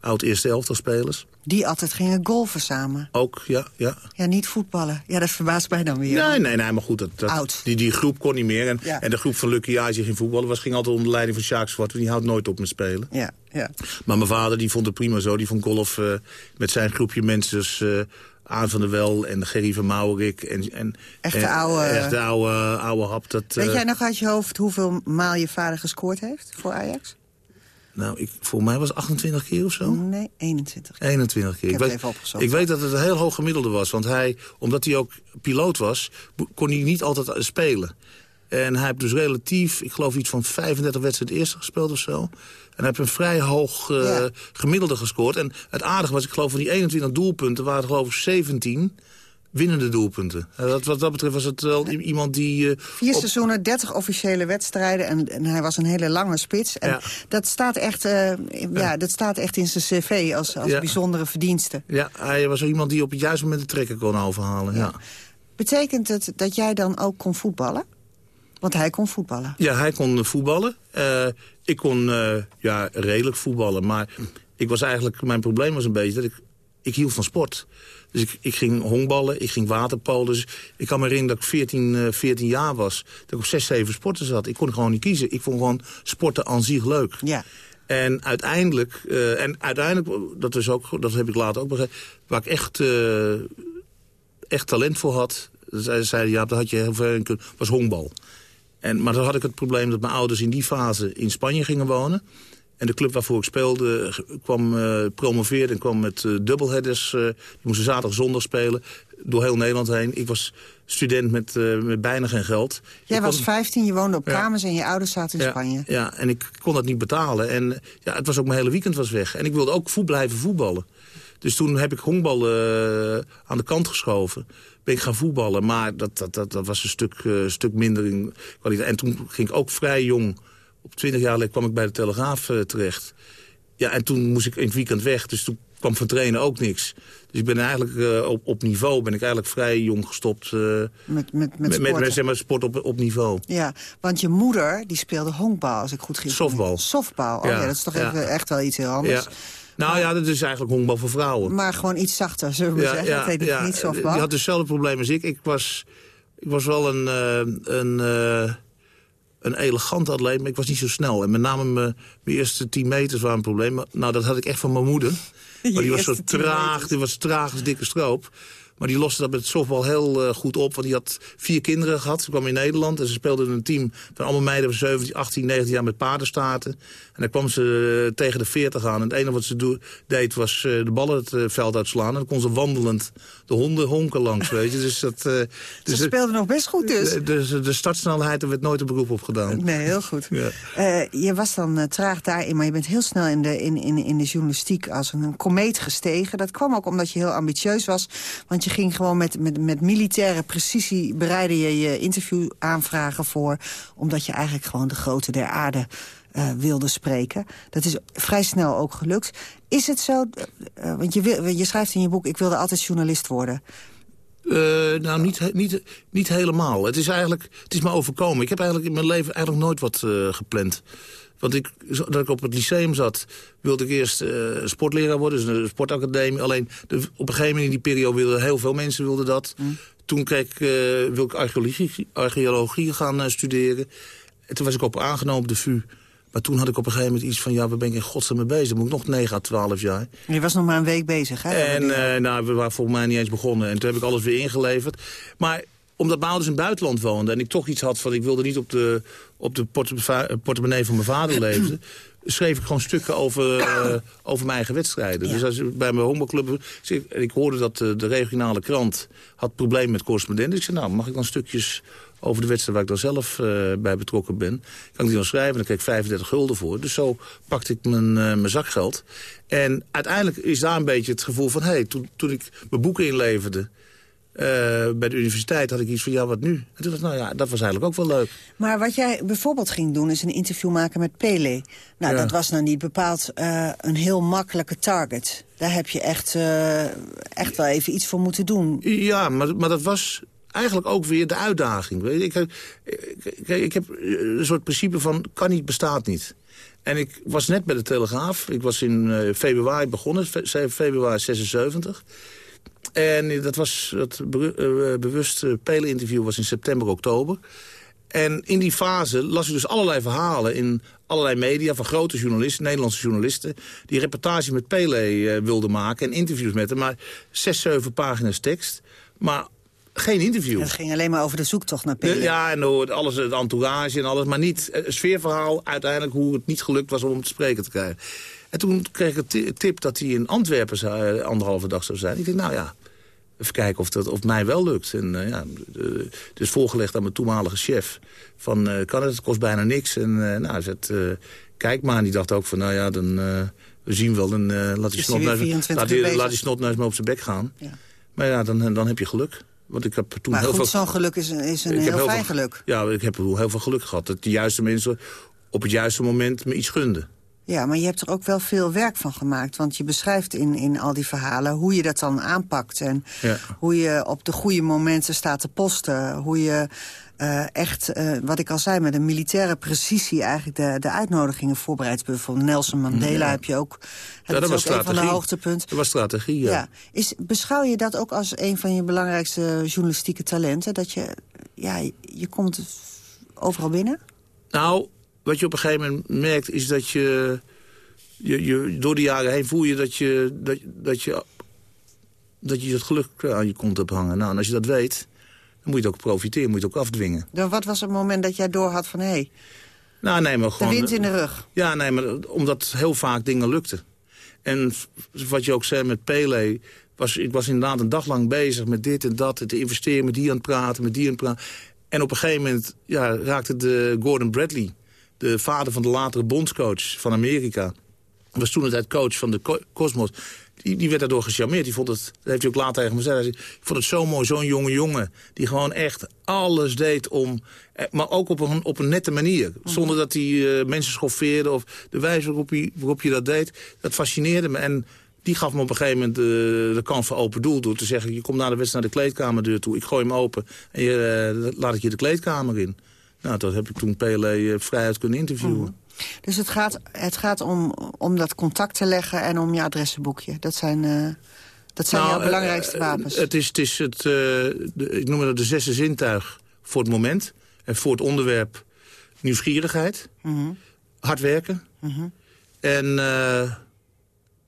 oud eerste elftal spelers. Die altijd gingen golfen samen. Ook, ja. Ja, ja niet voetballen. Ja, dat verbaast mij dan weer. Nee, nee, nee maar goed. Dat, dat, Oud. Die, die groep kon niet meer. En, ja. en de groep van Lucky Eyes die ging voetballen... Was, ging altijd onder de leiding van Sjaak Zwart. Die houdt nooit op met spelen. Ja, ja. Maar mijn vader die vond het prima zo. Die vond golf uh, met zijn groepje mensen... Dus, uh, aan van der Wel en Gerry van Maurik. En, en, echte en, oude... Echte oude, oude hap. Dat, Weet uh, jij nog uit je hoofd hoeveel maal je vader gescoord heeft voor Ajax? Nou, ik, voor mij was het 28 keer of zo. Nee, 21 keer. 21 keer. Ik, ik weet, even ik weet dat het een heel hoog gemiddelde was. Want hij, omdat hij ook piloot was, kon hij niet altijd spelen. En hij heeft dus relatief, ik geloof iets van 35 wedstrijden eerste gespeeld of zo. En hij heeft een vrij hoog uh, ja. gemiddelde gescoord. En het aardige was, ik geloof van die 21 doelpunten waren het geloof ik 17 winnende doelpunten. Uh, dat, wat dat betreft was het wel iemand die... Uh, Vier seizoenen, 30 officiële wedstrijden en, en, hij was een hele lange spits. En ja. dat, staat echt, ja. ja. dat staat echt in zijn cv als, als ja. bijzondere verdienste. Ja, hij was iemand die op het juiste moment de trekker kon overhalen. Ja. Betekent het dat jij dan ook kon voetballen? Want hij kon voetballen. Ja, hij kon voetballen. Uh, ik kon uh, ja, redelijk voetballen. Maar ik was eigenlijk, mijn probleem was een beetje dat ik, ik hield van sport. Dus ik, ik ging honkballen, ik ging waterpolo. Dus ik kan me herinneren dat ik 14, uh, 14 jaar was. Dat ik op 6, 7 sporten zat. Ik kon gewoon niet kiezen. Ik vond gewoon sporten aan zich leuk. Ja. En uiteindelijk, uh, en uiteindelijk, dat, is ook, dat heb ik later ook begrepen... waar ik echt, uh, echt talent voor had... Zij zeiden, ja, dat had je heel veel in kunnen... was honkbal. En, maar dan had ik het probleem dat mijn ouders in die fase in Spanje gingen wonen. En de club waarvoor ik speelde kwam, uh, promoveerde en kwam met uh, dubbelheaders. Uh, die moesten zaterdag zondag spelen. Door heel Nederland heen. Ik was student met, met bijna geen geld. Jij ik was kon... 15, je woonde op ja. kamers en je ouders zaten in ja, Spanje. Ja, en ik kon dat niet betalen. En ja, het was ook mijn hele weekend was weg. En ik wilde ook voet blijven voetballen. Dus toen heb ik honkbal aan de kant geschoven ben ik gaan voetballen. Maar dat, dat, dat, dat was een stuk, uh, stuk minder in kwaliteit. En toen ging ik ook vrij jong. Op 20 jaar kwam ik bij de Telegraaf uh, terecht. Ja, en toen moest ik in het weekend weg. Dus toen kwam van trainen ook niks. Dus ik ben eigenlijk uh, op, op niveau ben ik eigenlijk vrij jong gestopt. met, met, met, met, met, met zeg maar, sport op, op niveau. Ja, want je moeder die speelde honkbal, als ik goed ging. Softbal. Softbal, oh ja, ja dat is toch ja. even, echt wel iets heel anders. Ja. Nou ja, dat is eigenlijk honkbal voor vrouwen. Maar gewoon iets zachter, zullen we zeggen. Ja, het heet niet softbal. Die had hetzelfde probleem als ik. Ik was, ik was wel een, uh, een, uh, een elegant atleet, maar ik was niet zo snel. En met name mijn, mijn eerste 10 meters waren een probleem. Nou, dat had ik echt van mijn moeder. Maar die was zo traag, die was traag als dikke stroop. Maar die loste dat met softbal heel uh, goed op. Want die had vier kinderen gehad. Ze kwam in Nederland en ze speelde in een team van allemaal meiden van 17, 18, 19 jaar met paardenstaarten. En dan kwam ze uh, tegen de 40 aan. En het enige wat ze deed was uh, de ballen het veld uitslaan. En dan kon ze wandelend de honden honken langs, weet je. Dus dat, dus ze speelde nog best goed dus. Dus de, de startsnelheid, er werd nooit een beroep op gedaan. Nee, heel goed. Ja. je was dan traag daarin, maar je bent heel snel in de, in, in, in de journalistiek als een komeet gestegen. Dat kwam ook omdat je heel ambitieus was. Want je ging gewoon met, met, met militaire precisie... bereidde je je interviewaanvragen voor... omdat je eigenlijk gewoon de grote der aarde uh, wilde spreken. Dat is vrij snel ook gelukt. Is het zo, uh, want je, wil, je schrijft in je boek... ik wilde altijd journalist worden... Uh, nou, niet, niet, niet helemaal. Het is eigenlijk, het is me overkomen. Ik heb eigenlijk in mijn leven eigenlijk nooit wat uh, gepland. Want ik, dat ik op het lyceum zat, wilde ik eerst uh, sportleraar worden. Dus een sportacademie. Alleen de, op een gegeven moment in die periode wilden heel veel mensen wilden dat. Mm. Toen kreeg ik, uh, wil ik archeologie, archeologie gaan studeren. En toen was ik op aangenomen op de VU. Maar toen had ik op een gegeven moment iets van... ja, waar ben ik in godsnaam mee bezig? Moet ik nog 9 à 12 jaar? Je was nog maar een week bezig, hè? En uh, nou, we waren volgens mij niet eens begonnen. En toen heb ik alles weer ingeleverd. Maar omdat mijn ouders in het buitenland woonden... en ik toch iets had van ik wilde niet op de, op de portemonnee van mijn vader leven... schreef ik gewoon stukken over, uh, over mijn eigen wedstrijden. Dus als bij mijn honkbalclub... Ik hoorde dat de, de regionale krant had problemen met correspondenten. Ik zei, nou, mag ik dan stukjes over de wedstrijd waar ik dan zelf uh, bij betrokken ben. Kan ik die dan schrijven, dan kreeg ik 35 gulden voor. Dus zo pakte ik mijn, uh, mijn zakgeld. En uiteindelijk is daar een beetje het gevoel van... hé, hey, toen, toen ik mijn boeken inleverde... Uh, bij de universiteit had ik iets van, ja, wat nu? En toen dacht nou ja, dat was eigenlijk ook wel leuk. Maar wat jij bijvoorbeeld ging doen, is een interview maken met Pele. Nou, ja. dat was nou niet bepaald uh, een heel makkelijke target. Daar heb je echt, uh, echt wel even iets voor moeten doen. Ja, maar, maar dat was eigenlijk ook weer de uitdaging. Ik, ik, ik, heb een soort principe van, kan niet, bestaat niet. En ik was net bij de Telegraaf. Ik was in uh, februari begonnen, fe februari 76. En dat was het be uh, bewust uh, Pelen-interview was in september, oktober. En in die fase las ik dus allerlei verhalen in allerlei media... van grote journalisten, Nederlandse journalisten... die reportage met Pele uh, wilden maken en interviews met hem. Maar zes, zeven pagina's tekst. Maar geen interview. Het ging alleen maar over de zoektocht naar Pele. Ja, en alles, het entourage en alles. Maar niet het sfeerverhaal uiteindelijk hoe het niet gelukt was om hem te spreken te krijgen. En toen kreeg ik een tip dat hij in Antwerpen zou, anderhalve dag zou zijn. Ik dacht, nou ja, even kijken of dat of mij wel lukt. En uh, ja, dus voorgelegd aan mijn toenmalige chef. Van, uh, kan het? Het kost bijna niks. En nou, zet, kijk maar. En die dacht ook van, nou ja, dan we zien wel. En laat die snotneus laat die, laat die snotneus maar op zijn bek gaan. Ja. Maar ja, dan, dan heb je geluk. Want ik heb toen maar heel goed, veel... zo'n geluk is, is een heel, heel fijn veel, geluk. Ja, ik heb heel veel geluk gehad. Dat de juiste mensen op het juiste moment me iets gunden. Ja, maar je hebt er ook wel veel werk van gemaakt. Want je beschrijft in, in al die verhalen hoe je dat dan aanpakt. En ja. hoe je op de goede momenten staat te posten. Hoe je uh, echt, uh, wat ik al zei, met een militaire precisie... eigenlijk de, de uitnodigingen voorbereidt. Bijvoorbeeld Nelson Mandela ja. heb je ook. Ja, dat was ook een van de hoogtepunten. Dat was strategie, ja. ja. Is, beschouw je dat ook als een van je belangrijkste journalistieke talenten? Dat je, ja, je komt overal binnen? Nou, wat je op een gegeven moment merkt is dat je, je, je door de jaren heen voel je dat je dat, dat je dat je het geluk aan je kont hebt hangen. Nou, en als je dat weet, dan moet je het ook profiteren, moet je het ook afdwingen. Dan wat was het moment dat jij doorhad van, hé, hey, nou, nee, maar gewoon, de wind in de rug? Ja, nee, maar omdat heel vaak dingen lukten. En wat je ook zei met Pele, was, ik was inderdaad een dag lang bezig met dit en dat, te investeren, met die aan het praten, met die aan het praten. En op een gegeven moment ja, raakte de Gordon Bradley de vader van de latere bondscoach van Amerika... was toen het coach van de Cosmos. Die, die werd daardoor gecharmeerd. Die vond het, dat heeft hij ook later tegen me gezegd. Ik vond het zo mooi, zo'n jonge jongen... die gewoon echt alles deed om... Eh, maar ook op een, op een nette manier. Zonder dat hij uh, mensen schoffeerde of de wijze waarop, hij, waarop je dat deed. Dat fascineerde me. En die gaf me op een gegeven moment uh, de kans voor open doel... door te zeggen, je komt na de wedstrijd naar de kleedkamerdeur toe. Ik gooi hem open en je, laat ik je de kleedkamer in. Nou, dat heb ik toen Pele vrijheid kunnen interviewen. Mm. Dus het gaat, het gaat om, om dat contact te leggen en om je adressenboekje. Dat zijn, uh, dat zijn nou, jouw belangrijkste wapens. Het is, het is het, uh, de, ik noem het de zesde zintuig voor het moment. En voor het onderwerp nieuwsgierigheid. Mm -hmm. Hard werken. Mm -hmm. En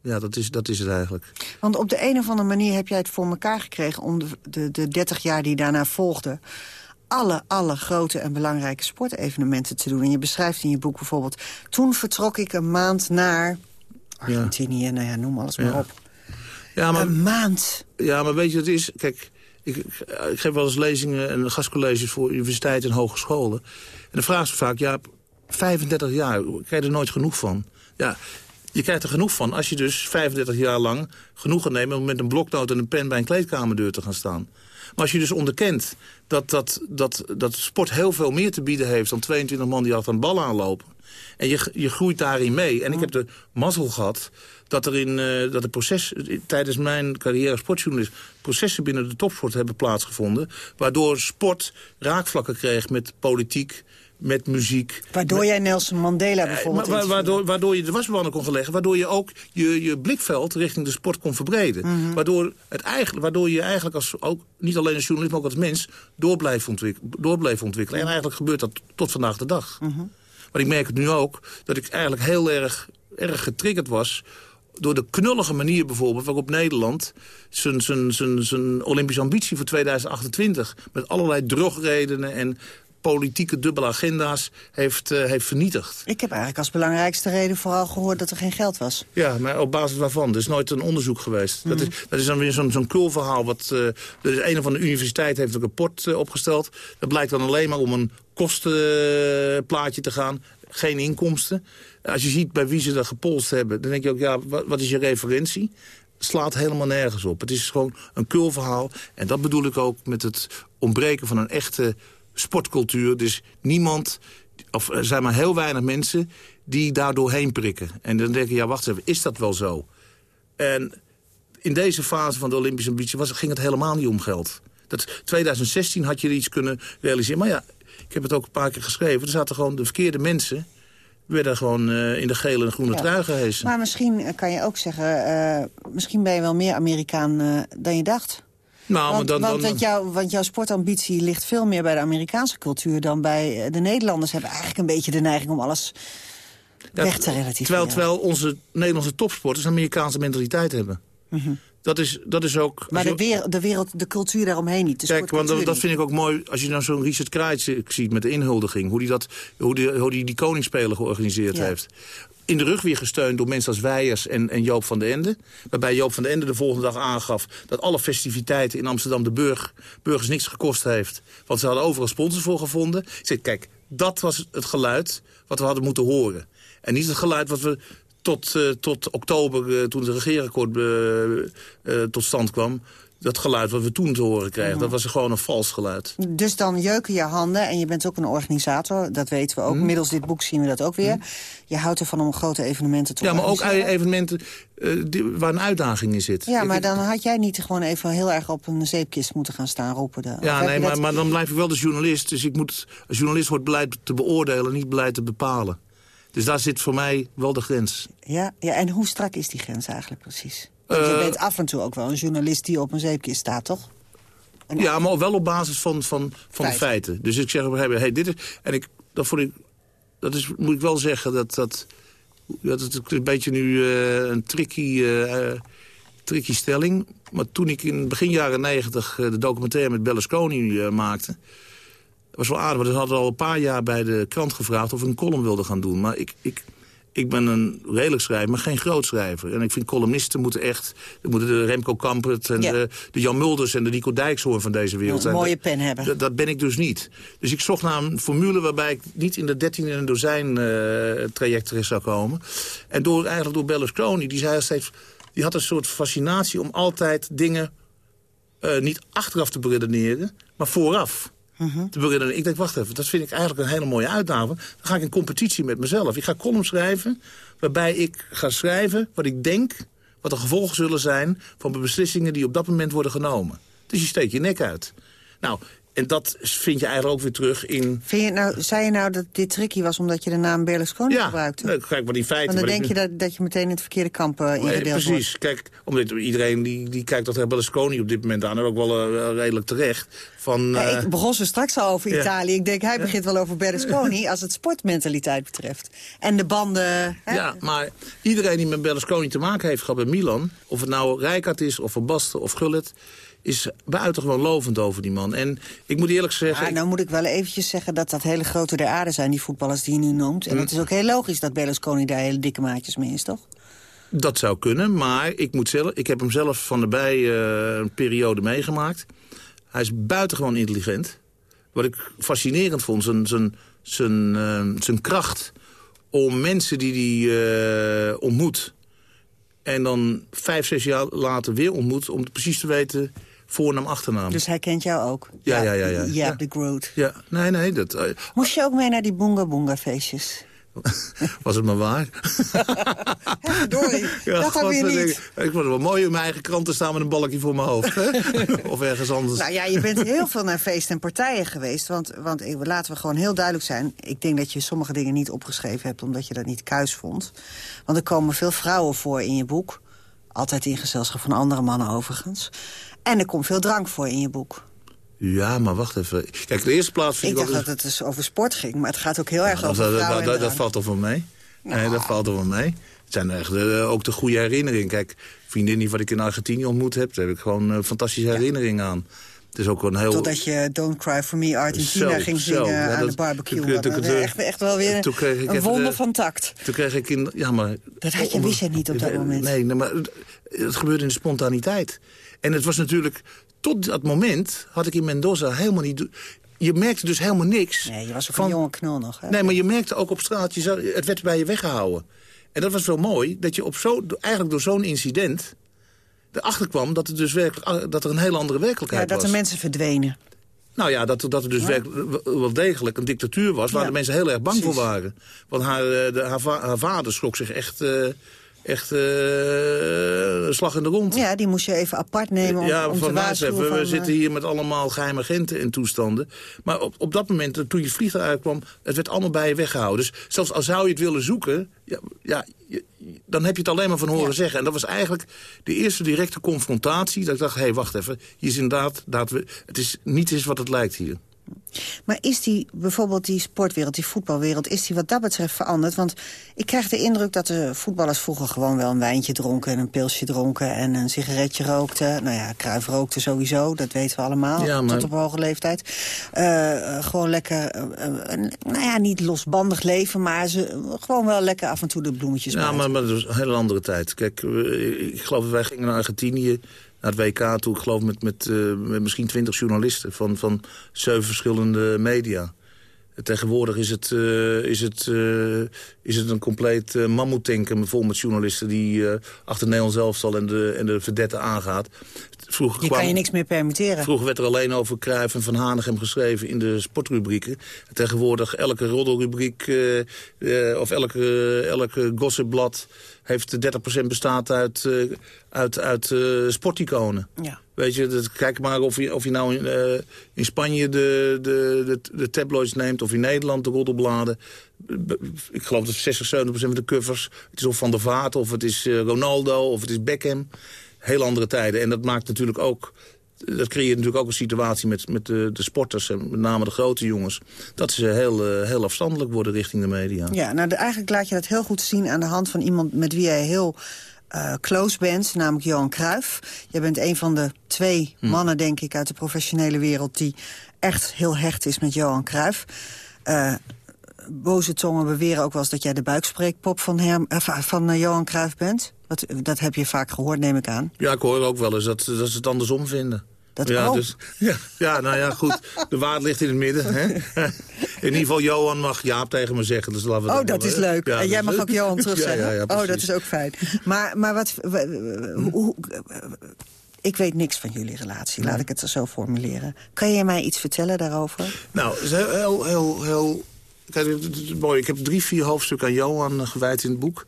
ja, dat is, dat is het eigenlijk. Want op de een of andere manier heb jij het voor elkaar gekregen... om de, de, de 30 jaar die daarna volgden alle, alle grote en belangrijke sportevenementen te doen. En je beschrijft in je boek bijvoorbeeld... toen vertrok ik een maand naar Argentinië, ja. nou ja, noem alles maar ja. op. Ja, maar, een maand. Ja, maar weet je wat het is? Kijk, ik, ik, geef wel eens lezingen en gastcolleges voor universiteiten en hogescholen. En dan vragen ze vaak, ja, 35 jaar, krijg je er nooit genoeg van? Ja, je krijgt er genoeg van als je dus 35 jaar lang genoegen neemt... om met een bloknoot en een pen bij een kleedkamerdeur te gaan staan. Als je dus onderkent dat, dat, dat, dat sport heel veel meer te bieden heeft... dan 22 man die achter een bal aanlopen... en je, je groeit daarin mee. En ik heb de mazzel gehad dat er in uh, dat de proces tijdens mijn carrière als sportjournalist processen binnen de topsport hebben plaatsgevonden, waardoor sport raakvlakken kreeg met politiek, met muziek. Waardoor met, jij Nelson Mandela bijvoorbeeld... Uh, waardoor, waardoor je de wasbannen kon gaan leggen. Waardoor je ook je, je blikveld richting de sport kon verbreden. Mm -hmm. waardoor, het eigenlijk, waardoor je eigenlijk als, ook, niet alleen als journalist, maar ook als mens... door blijft ontwikkelen. Door bleef ontwikkelen. En eigenlijk gebeurt dat tot vandaag de dag. Mm -hmm. Maar ik merk het nu ook, dat ik eigenlijk heel erg, erg getriggerd was door de knullige manier bijvoorbeeld waarop Nederland zijn, zijn, zijn, zijn Olympische ambitie voor 2028... met allerlei drogredenen en politieke dubbele agenda's heeft, uh, heeft vernietigd. Ik heb eigenlijk als belangrijkste reden vooral gehoord dat er geen geld was. Ja, maar op basis waarvan? Er is nooit een onderzoek geweest. Dat, is, mhm. dat is dan weer zo'n zo'n kulverhaal. Wat, uh, de een of andere universiteit heeft een rapport uh, opgesteld. Dat blijkt dan alleen maar om een kostenplaatje te gaan. Geen inkomsten. Als je ziet bij wie ze dat gepolst hebben... dan denk je ook, ja, wat, wat is je referentie? slaat helemaal nergens op. Het is gewoon een kulverhaal. En dat bedoel ik ook met het ontbreken van een echte sportcultuur. Dus niemand, of er zijn maar heel weinig mensen die daar doorheen prikken. En dan denk je, ja, wacht even, is dat wel zo? En in deze fase van de Olympische ambitie was, ging het helemaal niet om geld. Dat 2016 had je iets kunnen realiseren. Maar ja, ik heb het ook een paar keer geschreven. Er zaten gewoon de verkeerde mensen werden gewoon uh, in de gele en groene ja. trui gehesen. Maar misschien kan je ook zeggen... Uh, misschien ben je wel meer Amerikaan uh, dan je dacht. Nou, want, dan, want, want, jou, want, jouw sportambitie ligt veel meer bij de Amerikaanse cultuur... dan bij de Nederlanders hebben eigenlijk een beetje de neiging om alles weg te relativeren. Terwijl, terwijl onze Nederlandse topsporters een Amerikaanse mentaliteit hebben. Mm -hmm. Dat is, dat is ook... Maar de, wereld, de, wereld, de cultuur daaromheen niet. Kijk, want dat, dat, vind ik ook mooi als je nou zo'n Richard Kraajts ziet met de inhuldiging. Hoe die, dat, hoe die, hoe die, die koningsspelen georganiseerd ja. heeft in de rug weer gesteund door mensen als Weijers en, en, Joop van den Ende. Waarbij Joop van den Ende de volgende dag aangaf... dat alle festiviteiten in Amsterdam de burg, burgers niks gekost heeft. Want ze hadden overal sponsors voor gevonden. Ik zeg, kijk, dat was het geluid wat we hadden moeten horen. En niet het geluid wat we tot, uh, tot oktober, uh, toen het regeerakkoord uh, tot stand kwam dat geluid wat we toen te horen kregen, dat was gewoon een vals geluid. Dus dan jeuken je handen en je bent ook een organisator, dat weten we ook. Mm. Middels dit boek zien we dat ook weer. Mm. Je houdt ervan om grote evenementen te ja, organiseren. Ja, maar ook evenementen uh, die, waar een uitdaging in zit. Ja, maar dan had jij niet gewoon even heel erg op een zeepkist moeten gaan staan roepen. De, ja, nee, maar, dat... maar dan blijf ik wel de journalist. Dus ik moet, als journalist wordt beleid te beoordelen, niet beleid te bepalen. Dus daar zit voor mij wel de grens. Ja, ja en hoe strak is die grens eigenlijk precies? Want je bent af en toe ook wel een journalist die op een zeepje staat, toch? Ja, maar wel op basis van, van, van de feiten. Dus ik zeg op hey, dit is... En ik, dat, vond ik, dat is, moet ik wel zeggen, dat, dat, dat het een beetje nu uh, een tricky, uh, tricky stelling. Maar toen ik in begin jaren negentig de documentaire met Berlusconi maakte... was wel aardig, want we hadden al een paar jaar bij de krant gevraagd... of we een column wilden gaan doen. Maar ik, ik, ik ben een redelijk schrijver, maar geen groot schrijver. En ik vind columnisten moeten echt... moeten de Remco Kampert en de, de, Jan Mulders en de Nico Dijkshoorn van deze wereld zijn. Een mooie pen hebben. Dat, dat, ben ik dus niet. Dus ik zocht naar een formule waarbij ik niet in de 13 en een dozijn uh, traject terecht zou komen. En door, eigenlijk door Berlusconi, die zei steeds... die had een soort fascinatie om altijd dingen... Uh, niet achteraf te beredeneren, maar vooraf. Uh-huh. te beginnen. Ik denk, wacht even, dat vind ik eigenlijk een hele mooie uitdaging. Dan ga ik in competitie met mezelf. Ik ga columns schrijven waarbij ik ga schrijven wat ik denk... wat de gevolgen zullen zijn van de beslissingen die op dat moment worden genomen. Dus je steekt je nek uit. Nou, en dat vind je eigenlijk ook weer terug in... Vind je nou, zei je nou dat dit tricky was omdat je de naam Berlusconi ja, gebruikte? Ja, kijk, maar die feiten... Want dan denk je dat, dat je meteen in het verkeerde kamp uh, ingedeeld nee, precies. Kijk, omdat iedereen die, die kijkt dat Berlusconi op dit moment aan... en ook wel uh, redelijk terecht. Van, ja, ik begon zo straks al over Italië. Ik denk, hij begint wel over Berlusconi als het sportmentaliteit betreft. En de banden... Hè? Ja, maar iedereen die met Berlusconi te maken heeft gehad bij Milan... of het nou Rijkaard is, of Van Basten, of Gullit is buitengewoon lovend over die man. En ik moet eerlijk zeggen... Ja, nou moet ik wel eventjes zeggen dat dat hele grote der aarde zijn... die voetballers die je nu noemt. En het is ook heel logisch dat Berlusconi daar hele dikke maatjes mee is, toch? Dat zou kunnen, maar ik moet zelf, ik heb hem zelf van de bij uh, een periode meegemaakt. Hij is buitengewoon intelligent. Wat ik fascinerend vond, zijn, zijn, zijn, uh, zijn kracht om mensen die hij uh, ontmoet... en dan vijf, zes jaar later weer ontmoet... om precies te weten voornaam, achternaam. Dus hij kent jou ook? Ja, ja, ja. Ja, ja, ja. de Groot. Ja, nee, nee. Dat, uh, Moest je ook mee naar die Boonga Boonga feestjes? Was het maar waar? Doei, ja, dat we niet. Ik, vond het wel mooi om mijn eigen krant te staan met een balkje voor mijn hoofd. of ergens anders. Nou ja, je bent heel veel naar feesten en partijen geweest. Want, want laten we gewoon heel duidelijk zijn. Ik denk dat je sommige dingen niet opgeschreven hebt... omdat je dat niet kuis vond. Want er komen veel vrouwen voor in je boek. Altijd in gezelschap van andere mannen overigens. En er komt veel drank voor in je boek. Ja, maar wacht even. Kijk, de eerste plaats vind ik... Ik dacht dat het dus over sport ging, maar het gaat ook heel erg over dat, dat, dat, valt toch wel mee? Nee, dat valt er wel mee. Het zijn echt uh, ook de goede herinneringen. Kijk, vriendinnen wat ik in Argentinië ontmoet heb... daar heb ik gewoon uh, fantastische herinneringen aan. Het is ook een heel... Totdat je Don't Cry For Me Argentina Zo, ging zingen Ja, aan dat- de barbecue. toen- toen- was toen- echt, echt wel weer toen kreeg ik een wonder de- van tact. Toen kreeg ik in... Ja, maar, Dat had je wist je niet op dat moment. Nee, nee, maar het- het gebeurde in de spontaniteit. En het was natuurlijk... Tot dat moment had ik in Mendoza helemaal niet... Je merkte dus helemaal niks. Nee, je was ook van- een jonge knul nog. Hè? Nee, maar je merkte ook op straat, je zou, het werd bij je weggehouden. En dat was wel mooi, dat je op zo, eigenlijk door zo'n incident erachter kwam dat, het dus werkelijk, dat er een heel andere ja, werkelijkheid dat was. de mensen verdwenen. Nou ja, dat, er- dat er dus werkelijk wel degelijk een dictatuur was... waar Ja. de mensen heel erg bang voor waren. Want haar, eh, de, haar, haar vader schrok zich echt, eh, echt eh, een slag in de rond. Ja, die moest je even apart nemen om, ja, om te van waarschuwen. even, we zitten eh, hier met allemaal geheime agenten en toestanden. Maar op, op dat moment, eh, toen je vliegtuig uitkwam... het werd allemaal bij je weggehouden. Dus zelfs al zou je het willen zoeken... Ja, ja, je- dan heb je het alleen maar van horen zeggen. En dat was eigenlijk de eerste directe confrontatie. Dat ik dacht, hé, hey, wacht even. Hier is inderdaad, dat we, het is niet eens wat het lijkt hier. Maar is die, bijvoorbeeld die sportwereld, die voetbalwereld... is die wat dat betreft veranderd? Want ik krijg de indruk dat de voetballers vroeger gewoon wel een wijntje dronken... en een pilsje dronken en een sigaretje rookten. Nou ja, Cruijff rookte sowieso, dat weten we allemaal, Ja, maar- tot op hoge leeftijd. Eh, gewoon lekker, eh, nou ja, niet losbandig leven... maar ze, gewoon wel lekker af en toe de bloemetjes Ja, maar, maar dat was een hele andere tijd. Kijk, ik geloof dat wij gingen naar Argentinië, naar het WK toe. Ik geloof met, met, eh, met misschien twintig journalisten van, van zeven verschillende media. Tegenwoordig is het, eh, is het, eh, is het een compleet uh, mammoetanker vol met journalisten... die eh, achter Nederland zelf al en de, en de verdette aangaat. Vroeger Je kwam- kan je niks meer permitteren. Vroeger werd er alleen over Cruijff en Van Hanegem geschreven in de sportrubrieken. Tegenwoordig elke roddelrubriek eh, eh, of elke, elke gossipblad heeft 30% bestaat uit, eh, uit, uit eh, sporticonen. Ja. Weet je, dat, kijk maar of je, of je nou in, eh, in Spanje de, de, de, tabloids neemt... of in Nederland de roddelbladen. Ik geloof dat 60, 70% van de covers... het is of Van der Vaart, of het is eh, Ronaldo, of het is Beckham. Heel andere tijden. En dat maakt natuurlijk ook... Dat creëert natuurlijk ook een situatie met, met de, de sporters... en met name de grote jongens... dat ze heel, eh, heel afstandelijk worden richting de media. Ja, nou eigenlijk laat je dat heel goed zien aan de hand van iemand met wie jij heel eh, close bent, namelijk Johan Cruijff. Jij bent een van de twee Hm. mannen, denk ik, uit de professionele wereld die echt heel hecht is met Johan Cruijff. Eh, boze tongen beweren ook wel eens dat jij de buikspreekpop van, hem, eh, van- Johan Cruijff bent. Dat, dat heb je vaak gehoord, neem ik aan. Ja, ik hoor ook wel eens dat, dat ze het andersom vinden. Dat ja, ook? dus, ja, ja, nou ja, goed. De waard ligt in het midden. Hè? In ieder geval, Johan mag Jaap tegen me zeggen. Dus laten we Oh, dat is leuk. Ja, en jij mag ook Johan terug zeggen? ja, oh, dat is ook fijn. Maar, maar wat... hoe, ik weet niks van jullie relatie, laat ik het zo formuleren. Kan je mij iets vertellen daarover? Nou, is heel, heel, heel, heel... Kijk, het is mooi. Ik heb drie, vier hoofdstukken aan Johan gewijd in het bok.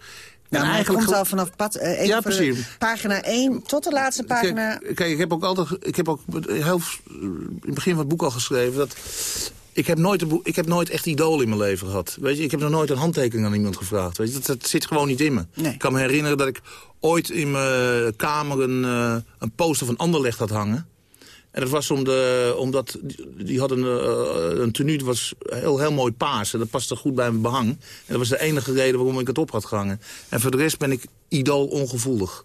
Nou, maar het komt al vanaf pad, eh, even Ja, precies. pagina 1 tot de laatste pagina. Kijk, kijk, ik heb ook altijd, ik heb ook heel, in het begin van het boek al geschreven dat ik heb nooit, een ik heb nooit echt idolen in mijn leven gehad. Weet je, ik heb nog nooit een handtekening aan iemand gevraagd. Weet je, dat, dat zit gewoon niet in me. Nee. Ik kan me herinneren dat ik ooit in mijn kamer een, eh, een poster van Anderlecht had hangen. En dat was om de, omdat die, hadden een, een tenue, dat was heel, heel mooi paars. En dat paste goed bij mijn behang. En dat was de enige reden waarom ik het op had gehangen. En voor de rest ben ik idool ongevoelig.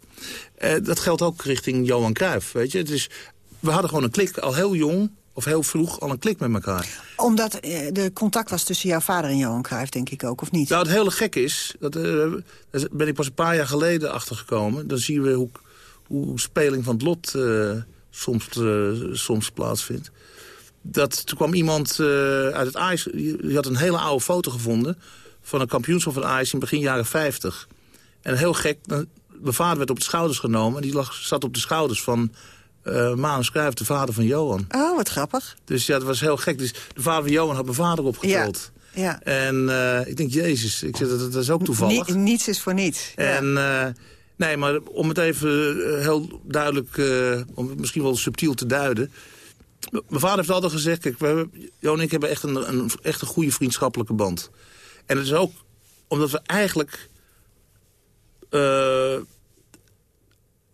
Eh, dat geldt ook richting Johan Cruijff, weet je. Het is, we hadden gewoon een klik, al heel jong, of heel vroeg, al een klik met elkaar. Omdat eh, de contact was tussen jouw vader en Johan Cruijff, denk ik ook, of niet? Nou, het hele gek is, dat, eh, daar ben ik pas een paar jaar geleden achtergekomen. Dan zien we hoe, hoe speling van het lot eh, soms, eh, soms plaatsvindt. Dat, toen kwam iemand eh, uit het IJs, die had een hele oude foto gevonden... van een kampioenschap van IJs in begin jaren 50. En heel gek, mijn vader werd op de schouders genomen... en die lag, zat op de schouders van eh Manus Cruijff, de vader van Johan. Oh, wat grappig. Dus ja, dat was heel gek. Dus de vader van Johan had mijn vader opgetild. Ja. En eh, ik denk, jezus, ik zeg, dat, dat is ook toevallig. Ni- niets is voor niets. Ja. En nee, maar om het even eh, heel duidelijk, eh, om misschien wel subtiel te duiden. Mijn vader heeft altijd gezegd, kijk, we en ik hebben echt een, een, echt een goede vriendschappelijke band. En het is ook omdat we eigenlijk, eh,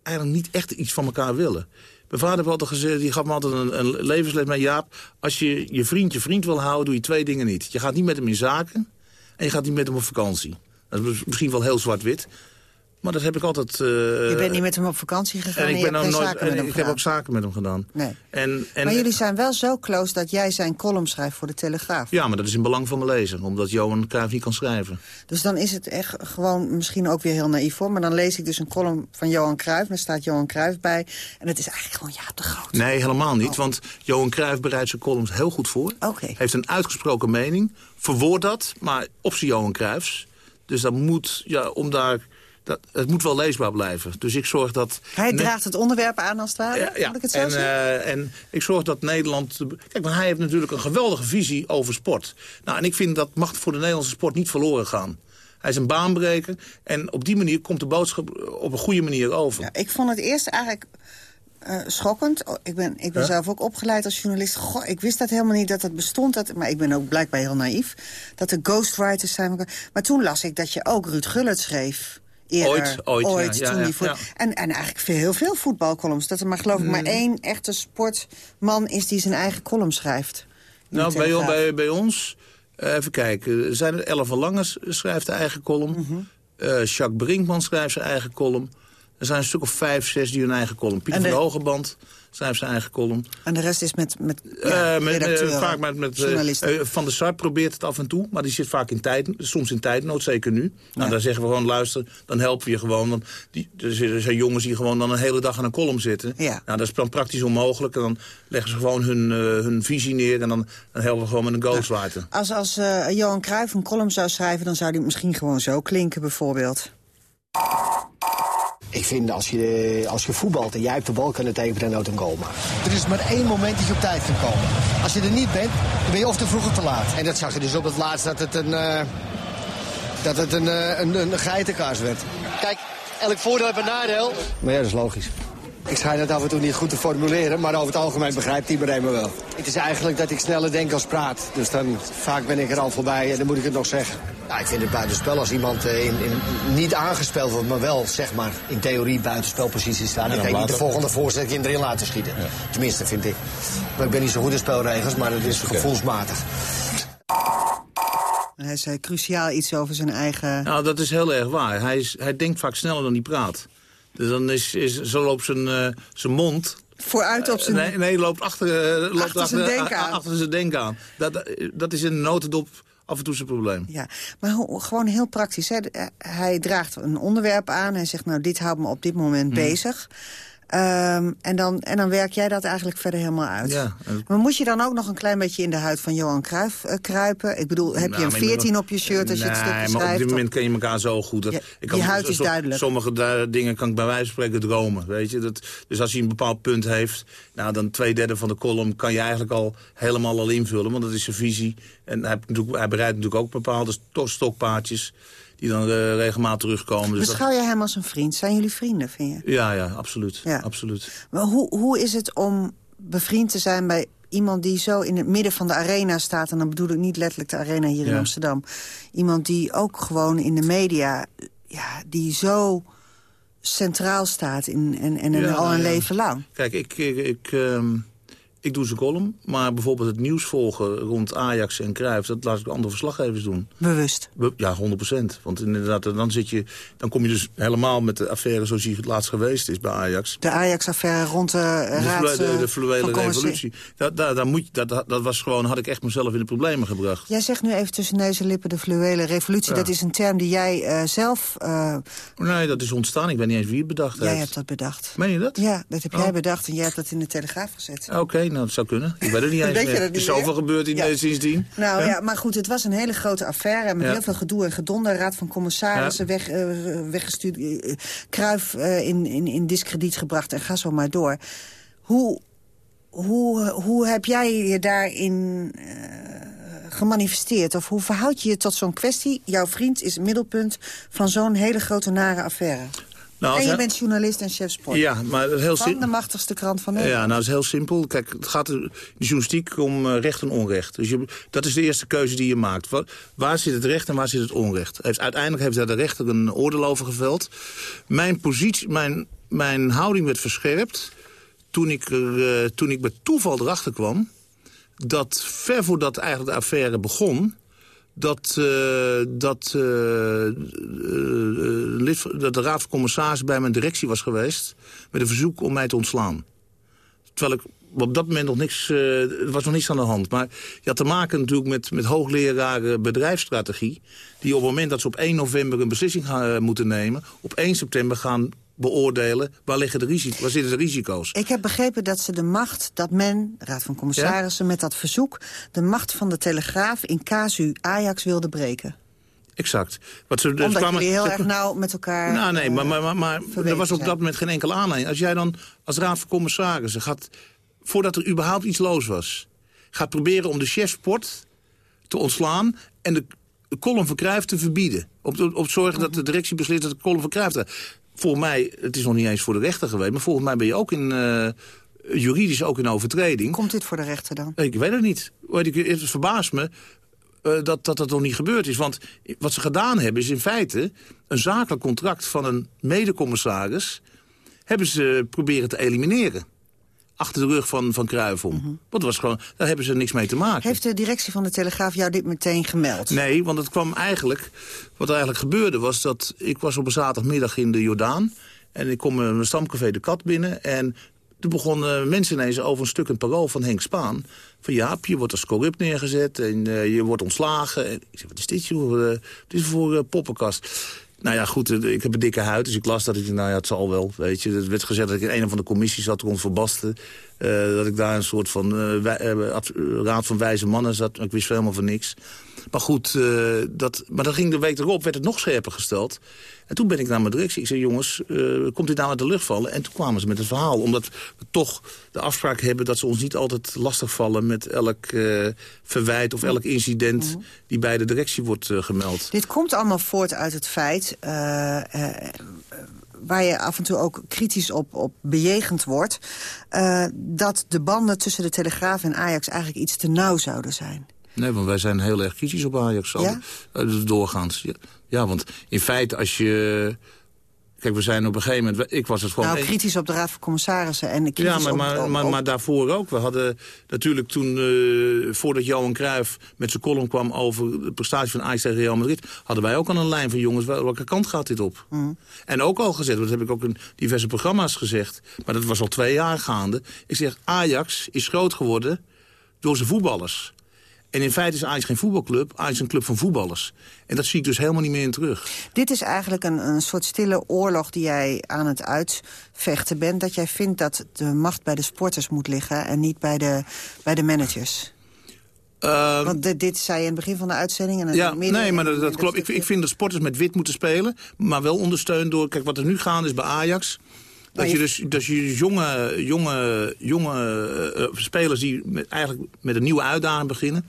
eigenlijk niet echt iets van elkaar willen. Mijn vader heeft altijd gezegd, die gaf me altijd een, een levensles met Jaap. Als je je vriend je vriend wil houden, doe je twee dingen niet. Je gaat niet met hem in zaken en je gaat niet met hem op vakantie. Dat is misschien wel heel zwart-wit. Maar dat heb ik altijd... Uh, je bent niet met hem op vakantie gegaan en, ik, ben nou nooit, en ik heb ook zaken met hem gedaan. Nee. En, en, maar jullie zijn wel zo close dat jij zijn column schrijft voor de Telegraaf. Ja, maar dat is in belang van mijn lezer. Omdat Johan Cruijff niet kan schrijven. Dus dan is het echt gewoon misschien ook weer heel naïef voor. Maar dan lees ik dus een column van Johan Cruijff. Daar staat Johan Cruijff bij. En het is eigenlijk gewoon ja te groot. Nee, helemaal niet. Oh. Want Johan Cruijff bereidt zijn columns heel goed voor. Heeft een uitgesproken mening. Verwoord dat, maar op zijn Johan Cruijffs. Dus dat moet, ja, om daar dat, het moet wel leesbaar blijven. Dus ik zorg dat... Hij draagt het onderwerp aan als het ware, ja, ja. ik het zo en, uh, en ik zorg dat Nederland... Kijk, maar hij heeft natuurlijk een geweldige visie over sport. Nou, en ik vind dat mag voor de Nederlandse sport niet verloren gaan. Hij is een baanbreker en op die manier komt de boodschap op een goede manier over. Ja, ik vond het eerst eigenlijk... Uh, schokkend. Oh, ik ben, ik ben zelf ook opgeleid als journalist. Goh, ik wist dat helemaal niet dat het bestond. Dat, maar ik ben ook blijkbaar heel naïef. Dat er ghostwriters zijn. Maar toen las ik dat je ook Ruud Gullit schreef. Eerder, ooit, ooit. ja, toen die en, en eigenlijk veel, heel veel voetbalcolumns. Dat er maar geloof ik maar mm. één echte sportman is die zijn eigen column schrijft. Nou, bij, bij, bij ons, uh, even kijken, zijn er Ella van Lange schrijft de eigen column. Mm -hmm. uh, Jacques Brinkman schrijft zijn eigen column. Er zijn een stuk of vijf, zes die hun eigen column. Pieter de... van Hogeband schrijft zijn eigen column. En de rest is met, met, ja, uh, met uh, Vaak met, met uh, Van der Sar probeert het af en toe, maar die zit vaak in tijd, soms in tijdnood, zeker nu. Nou, dan zeggen we gewoon, luister, dan helpen we je gewoon. Want die, er zijn jongens die gewoon dan een hele dag aan een column zitten. Ja. Nou, dat is dan praktisch onmogelijk. En dan leggen ze gewoon hun, hun visie neer en dan, dan helpen we gewoon met een ghostwriter. Ja. Als, als Johan Cruijff een column zou schrijven, dan zou die misschien gewoon zo klinken bijvoorbeeld. Ik vind als je, als je voetbalt en jij hebt de bal, kan het tegen nooit een goal maken. Er is maar één moment dat je op tijd kan komen. Als je er niet bent, dan ben je of te vroeg of te laat. En dat zag je dus op het laatst dat het een, uh, dat het een, uh, een, een geitenkaas werd. Kijk, elk voordeel heeft een nadeel. Maar ja, dat is logisch. Ik schijn het af en toe niet goed te formuleren, maar over het algemeen begrijpt iedereen me wel. Het is eigenlijk dat ik sneller denk als praat. Dus dan vaak ben ik er al voorbij en dan moet ik het nog zeggen. Ja, ik vind het buitenspel als iemand eh, in, in, niet aangespeeld wordt, maar wel zeg maar in theorie buitenspelpositie staat. Dan kan je niet de volgende voorzet erin laten schieten. Tenminste, vind ik. Maar ik ben niet zo goed in spelregels, maar het is gevoelsmatig. Hij zei cruciaal iets over zijn eigen... Nou, dat is heel erg waar. Hij, is, hij denkt vaak sneller dan hij praat. Dus dan is, is zo loopt zijn, uh, zijn mond Vooruit op zijn... Uh, nee, nee, loopt achter, uh, loopt achter, zijn denken aan. Achter zijn denken aan. Dat, dat is in een notendop af en toe zijn probleem. Ja, maar gewoon heel praktisch. Hè. Hij draagt een onderwerp aan. Hij zegt, nou, dit houdt me op dit moment mhm. bezig. Um, en, dan, en dan werk jij dat eigenlijk verder helemaal uit. Ja, maar moet je dan ook nog een klein beetje in de huid van Johan Cruijff uh, kruipen? Ik bedoel, heb nou, je een 14 op je shirt als je het stuk beschrijft? maar op dit moment ken je elkaar zo goed. Dat, ja, ik kan, die huid is duidelijk. Sommige dingen kan ik bij wijze van spreken dromen. Weet je? Dat, dus als hij een bepaald punt heeft... Nou, dan twee derde van de column kan je eigenlijk al helemaal al invullen. Want dat is zijn visie. En hij, hij bereidt natuurlijk ook bepaalde stokpaardjes die dan uh, regelmatig terugkomen. Dus Beschouw je hem als een vriend? Zijn jullie vrienden, vind je? Ja, ja, absoluut. Ja. absoluut. Maar hoe, hoe is het om bevriend te zijn bij iemand die zo in het midden van de arena staat... en dan bedoel ik niet letterlijk de arena hier in Amsterdam. Iemand die ook gewoon in de media, ja, die zo centraal staat in, en, en al een leven lang. Kijk, ik... ik, ik ehm, ik doe ze column, maar bijvoorbeeld het nieuws volgen rond Ajax en Cruijff... dat laat ik andere verslaggevers doen. Bewust? ja, 100 procent. Want inderdaad, dan, zit je, dan kom je dus helemaal met de affaire zoals die het laatst geweest is bij Ajax. De Ajax-affaire rond de, de raad De, de fluwele revolutie. Dat, daar, daar moet, dat, dat was gewoon, had ik echt mezelf in de problemen gebracht. Jij zegt nu even tussen neus en lippen de fluwele revolutie. Dat is een term die jij uh, zelf... Uh... Nee, dat is ontstaan. Ik weet niet eens wie het bedacht heeft. Jij hebt dat bedacht. Meen je dat? Ja, dat heb jij oh. bedacht en jij hebt dat in de Telegraaf gezet. Oké, nou, dat zou kunnen. Ik weet het niet eens meer. Er is zoveel gebeurd in ja. sindsdien. Nou ja? maar goed, het was een hele grote affaire... met heel veel gedoe en gedonder. Raad van commissarissen weg, uh, weggestuurd. Uh, Kruif uh, in, in, in discrediet gebracht en ga zo maar door. Hoe, hoe, hoe heb jij je daarin gemanifesteerd? Of hoe verhoud je je tot zo'n kwestie? Jouw vriend is het middelpunt van zo'n hele grote nare affaire. Nou, en je bent journalist en chef sport. Ja, maar heel Van de machtigste krant van Nederland. Ja, nou, dat is heel simpel. Kijk, het gaat in de journalistiek om uh, recht en onrecht. Dus je, dat is de eerste keuze die je maakt. Waar, waar, zit het recht en waar zit het onrecht? Heeft, uiteindelijk heeft daar de rechter een oordeel over geveld. Mijn positie, mijn, mijn houding werd verscherpt toen ik, er, uh, toen ik bij toeval erachter kwam... dat ver voordat eigenlijk de affaire begon dat, uh, dat, uh, lid, dat de raad van commissarissen bij mijn directie was geweest... met een verzoek om mij te ontslaan. Terwijl ik op dat moment nog niks, er was nog niks aan de hand. Maar je had te maken natuurlijk met, met hoogleraren bedrijfsstrategie... die op het moment dat ze op 1 november een beslissing gaan moeten nemen... op 1 september gaan beoordelen waar, liggen de risico's, waar zitten de risico's. Ik heb begrepen dat ze de macht, dat men, de Raad van Commissarissen... met dat verzoek, de macht van de Telegraaf in casu Ajax wilde breken. Exact. Wat ze, Omdat kwamen, heel erg nauw met elkaar Nou nee, maar, maar, maar, maar er was op dat moment geen enkele aanleiding. Als jij dan als Raad van Commissarissen gaat... voordat er überhaupt iets los was... gaat proberen om de chef sport te ontslaan... en de column van Cruijff te verbieden. Op, op, op zorgen dat de directie beslist dat de column van Cruijff volgens mij, het is nog niet eens voor de rechter geweest... maar volgens mij ben je ook in... Uh, juridisch ook in overtreding. Komt dit voor de rechter dan? Ik weet het niet. Het verbaast me uh, dat, dat dat nog niet gebeurd is. Want wat ze gedaan hebben is in feite... een zakelijk contract van een medecommissaris... hebben ze proberen te elimineren achter de rug van, van Cruijff om. Mm Want was gewoon, daar hebben ze niks mee te maken. Heeft de directie van de Telegraaf jou dit meteen gemeld? Nee, want het kwam eigenlijk... Wat er eigenlijk gebeurde was dat... Ik was op een zaterdagmiddag in de Jordaan... en ik kom een stamcafé De Kat binnen... en toen begonnen mensen ineens over een stuk een parool van Henk Spaan. Van ja, je wordt als corrupt neergezet en uh, je wordt ontslagen. En ik zeg, wat is dit joh? Uh, het is voor uh, poppenkast. Nou ja, goed, eh, ik heb een dikke huid, dus ik las dat ik... Nou ja, het zal wel, weet je. Het werd gezegd dat ik in een of andere commissies zat rond Verbasten. Uh, dat ik daar een soort van uh, raad van wijze mannen zat. Ik wist helemaal van niks. Maar goed, dat, maar dan ging de week erop, werd het nog scherper gesteld. En toen ben ik naar mijn directie. Ik zei, jongens, komt dit nou uit de lucht vallen? En toen kwamen ze met het verhaal. Omdat we toch de afspraak hebben dat ze ons niet altijd lastigvallen... met elk verwijt of elk incident mhm. die bij de directie wordt gemeld. Dit komt allemaal voort uit het feit waar je af en toe ook kritisch op, op bejegend wordt... Uh, dat de banden tussen de Telegraaf en Ajax eigenlijk iets te nauw zouden zijn. Nee, want wij zijn heel erg kritisch op Ajax. Ja? Uh, doorgaans. Ja. ja, want in feite als je Kijk, we zijn op een gegeven moment... Ik was het gewoon... Nou, kritisch op de Raad van Commissarissen en kritisch Ja, maar, maar, maar, maar, daarvoor ook. We hadden natuurlijk toen, uh, voordat Johan Cruijff met zijn column kwam... over de prestatie van Ajax tegen Real Madrid... hadden wij ook al een lijn van jongens, welke kant gaat dit op? Mm. En ook al gezegd, dat heb ik ook in diverse programma's gezegd... maar dat was al twee jaar gaande. Ik zeg, Ajax is groot geworden door zijn voetballers. En in feite is Ajax geen voetbalclub, Ajax is een club van voetballers. En dat zie ik dus helemaal niet meer in terug. Dit is eigenlijk een, een soort stille oorlog die jij aan het uitvechten bent. Dat jij vindt dat de macht bij de sporters moet liggen en niet bij de, bij de managers. Uh, Want dit, zei je in het begin van de uitzending. En ja, nee, maar dat, klopt. Ik, ik, vind dat sporters met wit moeten spelen. Maar wel ondersteund door... Kijk, wat er nu gaande is bij Ajax... Dat je dus, dat je dus jonge, jonge, jonge uh, spelers die met, eigenlijk met een nieuwe uitdaging beginnen...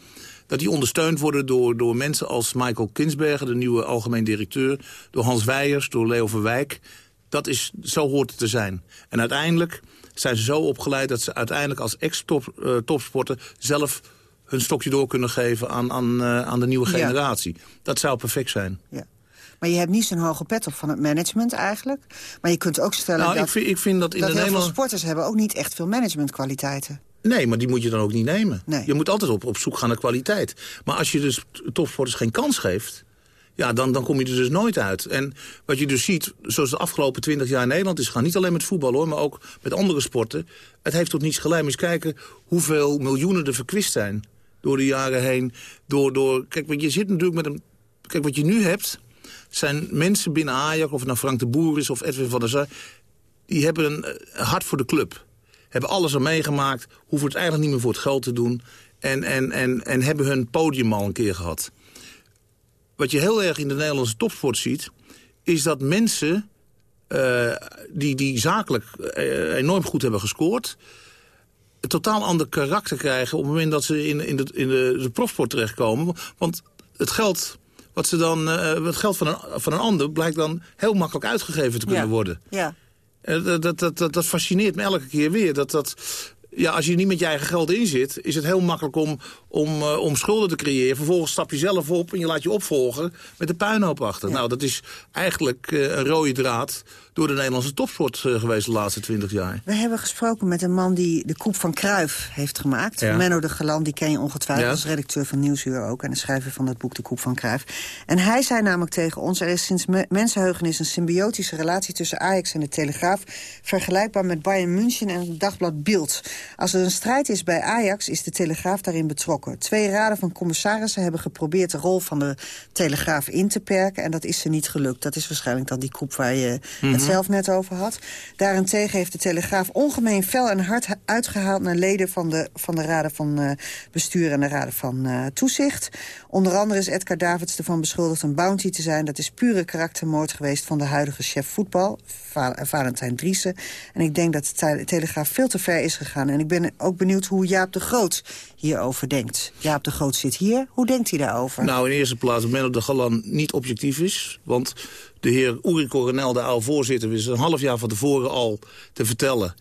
dat die ondersteund worden door, door mensen als Michael Kinsberger... de nieuwe algemeen directeur, door Hans Weijers, door Leo Verwijk. Dat is, zo hoort het te zijn. En uiteindelijk zijn ze zo opgeleid dat ze uiteindelijk als ex-topsporter... -top, uh, zelf hun stokje door kunnen geven aan, aan, uh, aan de nieuwe generatie. Dat zou perfect zijn. Ja. Maar je hebt niet zo'n hoge pet op van het management eigenlijk. Maar je kunt ook stellen nou, dat, ik vind, ik vind dat, in dat de heel Nederland... veel sporters hebben ook niet echt veel managementkwaliteiten. Nee, maar die moet je dan ook niet nemen. Nee. Je moet altijd op, op zoek gaan naar kwaliteit. Maar als je dus topsporters geen kans geeft... Ja, dan, dan kom je er dus nooit uit. En wat je dus ziet, zoals de afgelopen twintig jaar in Nederland is gaan... niet alleen met voetbal hoor, maar ook met andere sporten... het heeft tot niets geleid. Maar eens kijken hoeveel miljoenen er verkwist zijn door de jaren heen. Door, door, kijk, want je zit natuurlijk met een... Kijk, wat je nu hebt zijn mensen binnen Ajax, of het nou Frank de Boer is of Edwin van der Sar... die hebben een eh, hart voor de club. Hebben alles er meegemaakt, hoeven het eigenlijk niet meer voor het geld te doen... en, en, en, en hebben hun podium al een keer gehad. Wat je heel erg in de Nederlandse topsport ziet... is dat mensen uh, die, die zakelijk uh, enorm goed hebben gescoord... een totaal ander karakter krijgen op het moment dat ze in, in, de, in de, de profsport terechtkomen. Want het geld wat ze dan, het geld van een, van een ander blijkt dan heel makkelijk uitgegeven te kunnen worden. Ja. Uh, dat, dat, dat, dat fascineert me elke keer weer. Dat, dat, ja, als je niet met je eigen geld in zit, is het heel makkelijk om, om, uh, om schulden te creëren. Vervolgens stap je zelf op en je laat je opvolgen met de puinhoop achter. Nou, dat is eigenlijk uh, een rode draad door de Nederlandse topsport uh, geweest de laatste twintig jaar. We hebben gesproken met een man die de Koep van Kruif heeft gemaakt. Menno de Galant, die ken je ongetwijfeld als redacteur van Nieuwsuur ook... en de schrijver van het boek De Koep van Kruif. En hij zei namelijk tegen ons... er is sinds me mensenheugenis een symbiotische relatie tussen Ajax en de Telegraaf... vergelijkbaar met Bayern München en het dagblad Bild. Als er een strijd is bij Ajax, is de Telegraaf daarin betrokken. Twee raden van commissarissen hebben geprobeerd... de rol van de Telegraaf in te perken en dat is ze niet gelukt. Dat is waarschijnlijk dan die Koep waar je het mhm. Zelf net over had. Daarentegen heeft de Telegraaf ongemeen fel en hard uitgehaald... naar leden van de, van de raden van uh, bestuur en de raden van uh, toezicht. Onder andere is Edgar Davids ervan beschuldigd een bounty te zijn. Dat is pure karaktermoord geweest van de huidige chef voetbal, Valentijn Driessen. En ik denk dat de Telegraaf veel te ver is gegaan. En ik ben ook benieuwd hoe Jaap de Groot hierover denkt. Jaap de Groot zit hier. Hoe denkt hij daarover? Nou, in eerste plaats Menno de Galan niet objectief is. Want de heer Uri Coronel, de oude voorzitter... is een half jaar van tevoren al te vertellen...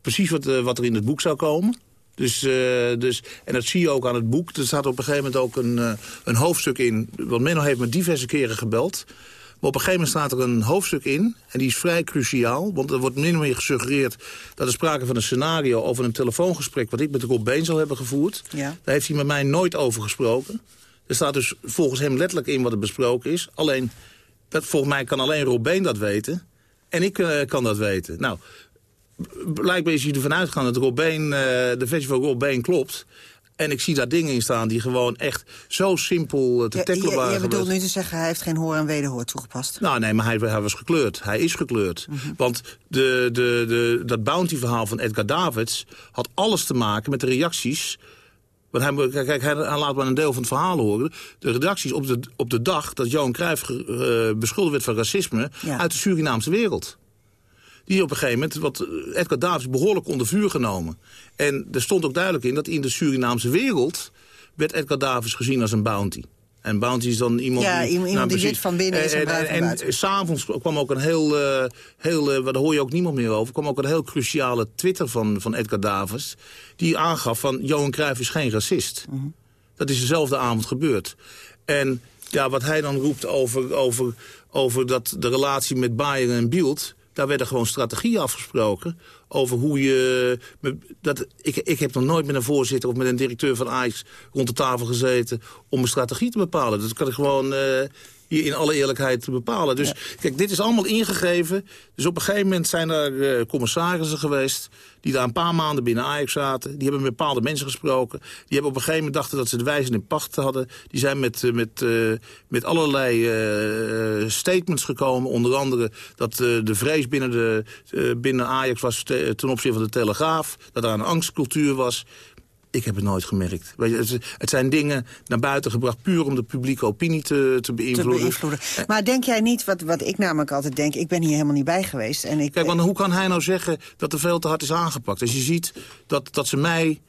precies wat, uh, wat er in het boek zou komen. Dus, uh, dus, en dat zie je ook aan het boek. Er staat op een gegeven moment ook een, uh, een hoofdstuk in... want Menno heeft me diverse keren gebeld... Maar op een gegeven moment staat er een hoofdstuk in, en die is vrij cruciaal... want er wordt min of meer gesuggereerd dat er sprake van een scenario... over een telefoongesprek wat ik met Rob Been zal hebben gevoerd. Ja. Daar heeft hij met mij nooit over gesproken. Er staat dus volgens hem letterlijk in wat er besproken is. Alleen, dat, volgens mij kan alleen Rob Been dat weten. En ik uh, kan dat weten. Nou, blijkbaar is hij ervan uitgegaan dat Rob Been, uh, de versie van Rob Been klopt. En ik zie daar dingen in staan die gewoon echt zo simpel eh, te tackelen waren. Je, je bedoelt nu te zeggen, hij heeft geen hoor en wederhoor toegepast? Nou nee, maar hij, hij was gekleurd. Hij is gekleurd. Mhm. Want de, de, de, dat bounty-verhaal van Edgar Davids had alles te maken met de reacties... Want hij, kijk, hij, laat maar een deel van het verhaal horen. De redacties op de, op de dag dat Johan Cruijff uh, beschuldigd werd van racisme... uit de Surinaamse wereld die op een gegeven moment, wat Edgar Davids behoorlijk onder vuur genomen. En er stond ook duidelijk in dat in de Surinaamse wereld... werd Edgar Davids gezien als een bounty. En bounty is dan iemand ja, die... iemand nou, die wit van binnen is en, en, en, en s'avonds kwam ook een heel... Uh, heel uh, daar hoor je ook niemand meer over... kwam ook een heel cruciale Twitter van, van Edgar Davids... die aangaf van Johan Cruijff is geen racist. Mhm. Dat is dezelfde avond gebeurd. En ja, wat hij dan roept over, over, over dat de relatie met Bayern en Bielt... Daar werden gewoon strategieën afgesproken over hoe je... Dat, ik, ik heb nog nooit met een voorzitter of met een directeur van Ajax rond de tafel gezeten... om een strategie te bepalen. Dat kan ik gewoon... Uh, hier in alle eerlijkheid te bepalen. Dus kijk, dit is allemaal ingegeven. Dus op een gegeven moment zijn er uh, commissarissen geweest... die daar een paar maanden binnen Ajax zaten. Die hebben met bepaalde mensen gesproken. Die hebben op een gegeven moment dachten dat ze de wijze in pacht hadden. Die zijn met, uh, met, uh, met allerlei statements gekomen. Onder andere dat de vrees binnen, de, binnen Ajax was ten opzichte van de Telegraaf. Dat er een angstcultuur was. Ik heb het nooit gemerkt. Het zijn dingen naar buiten gebracht puur om de publieke opinie te, te beïnvloeden. Te beïnvloeden. Maar denk jij niet, wat, wat ik namelijk altijd denk... ik ben hier helemaal niet bij geweest. En ik, Kijk, want hoe kan hij nou zeggen dat er veel te hard is aangepakt? Als je ziet dat, dat ze mij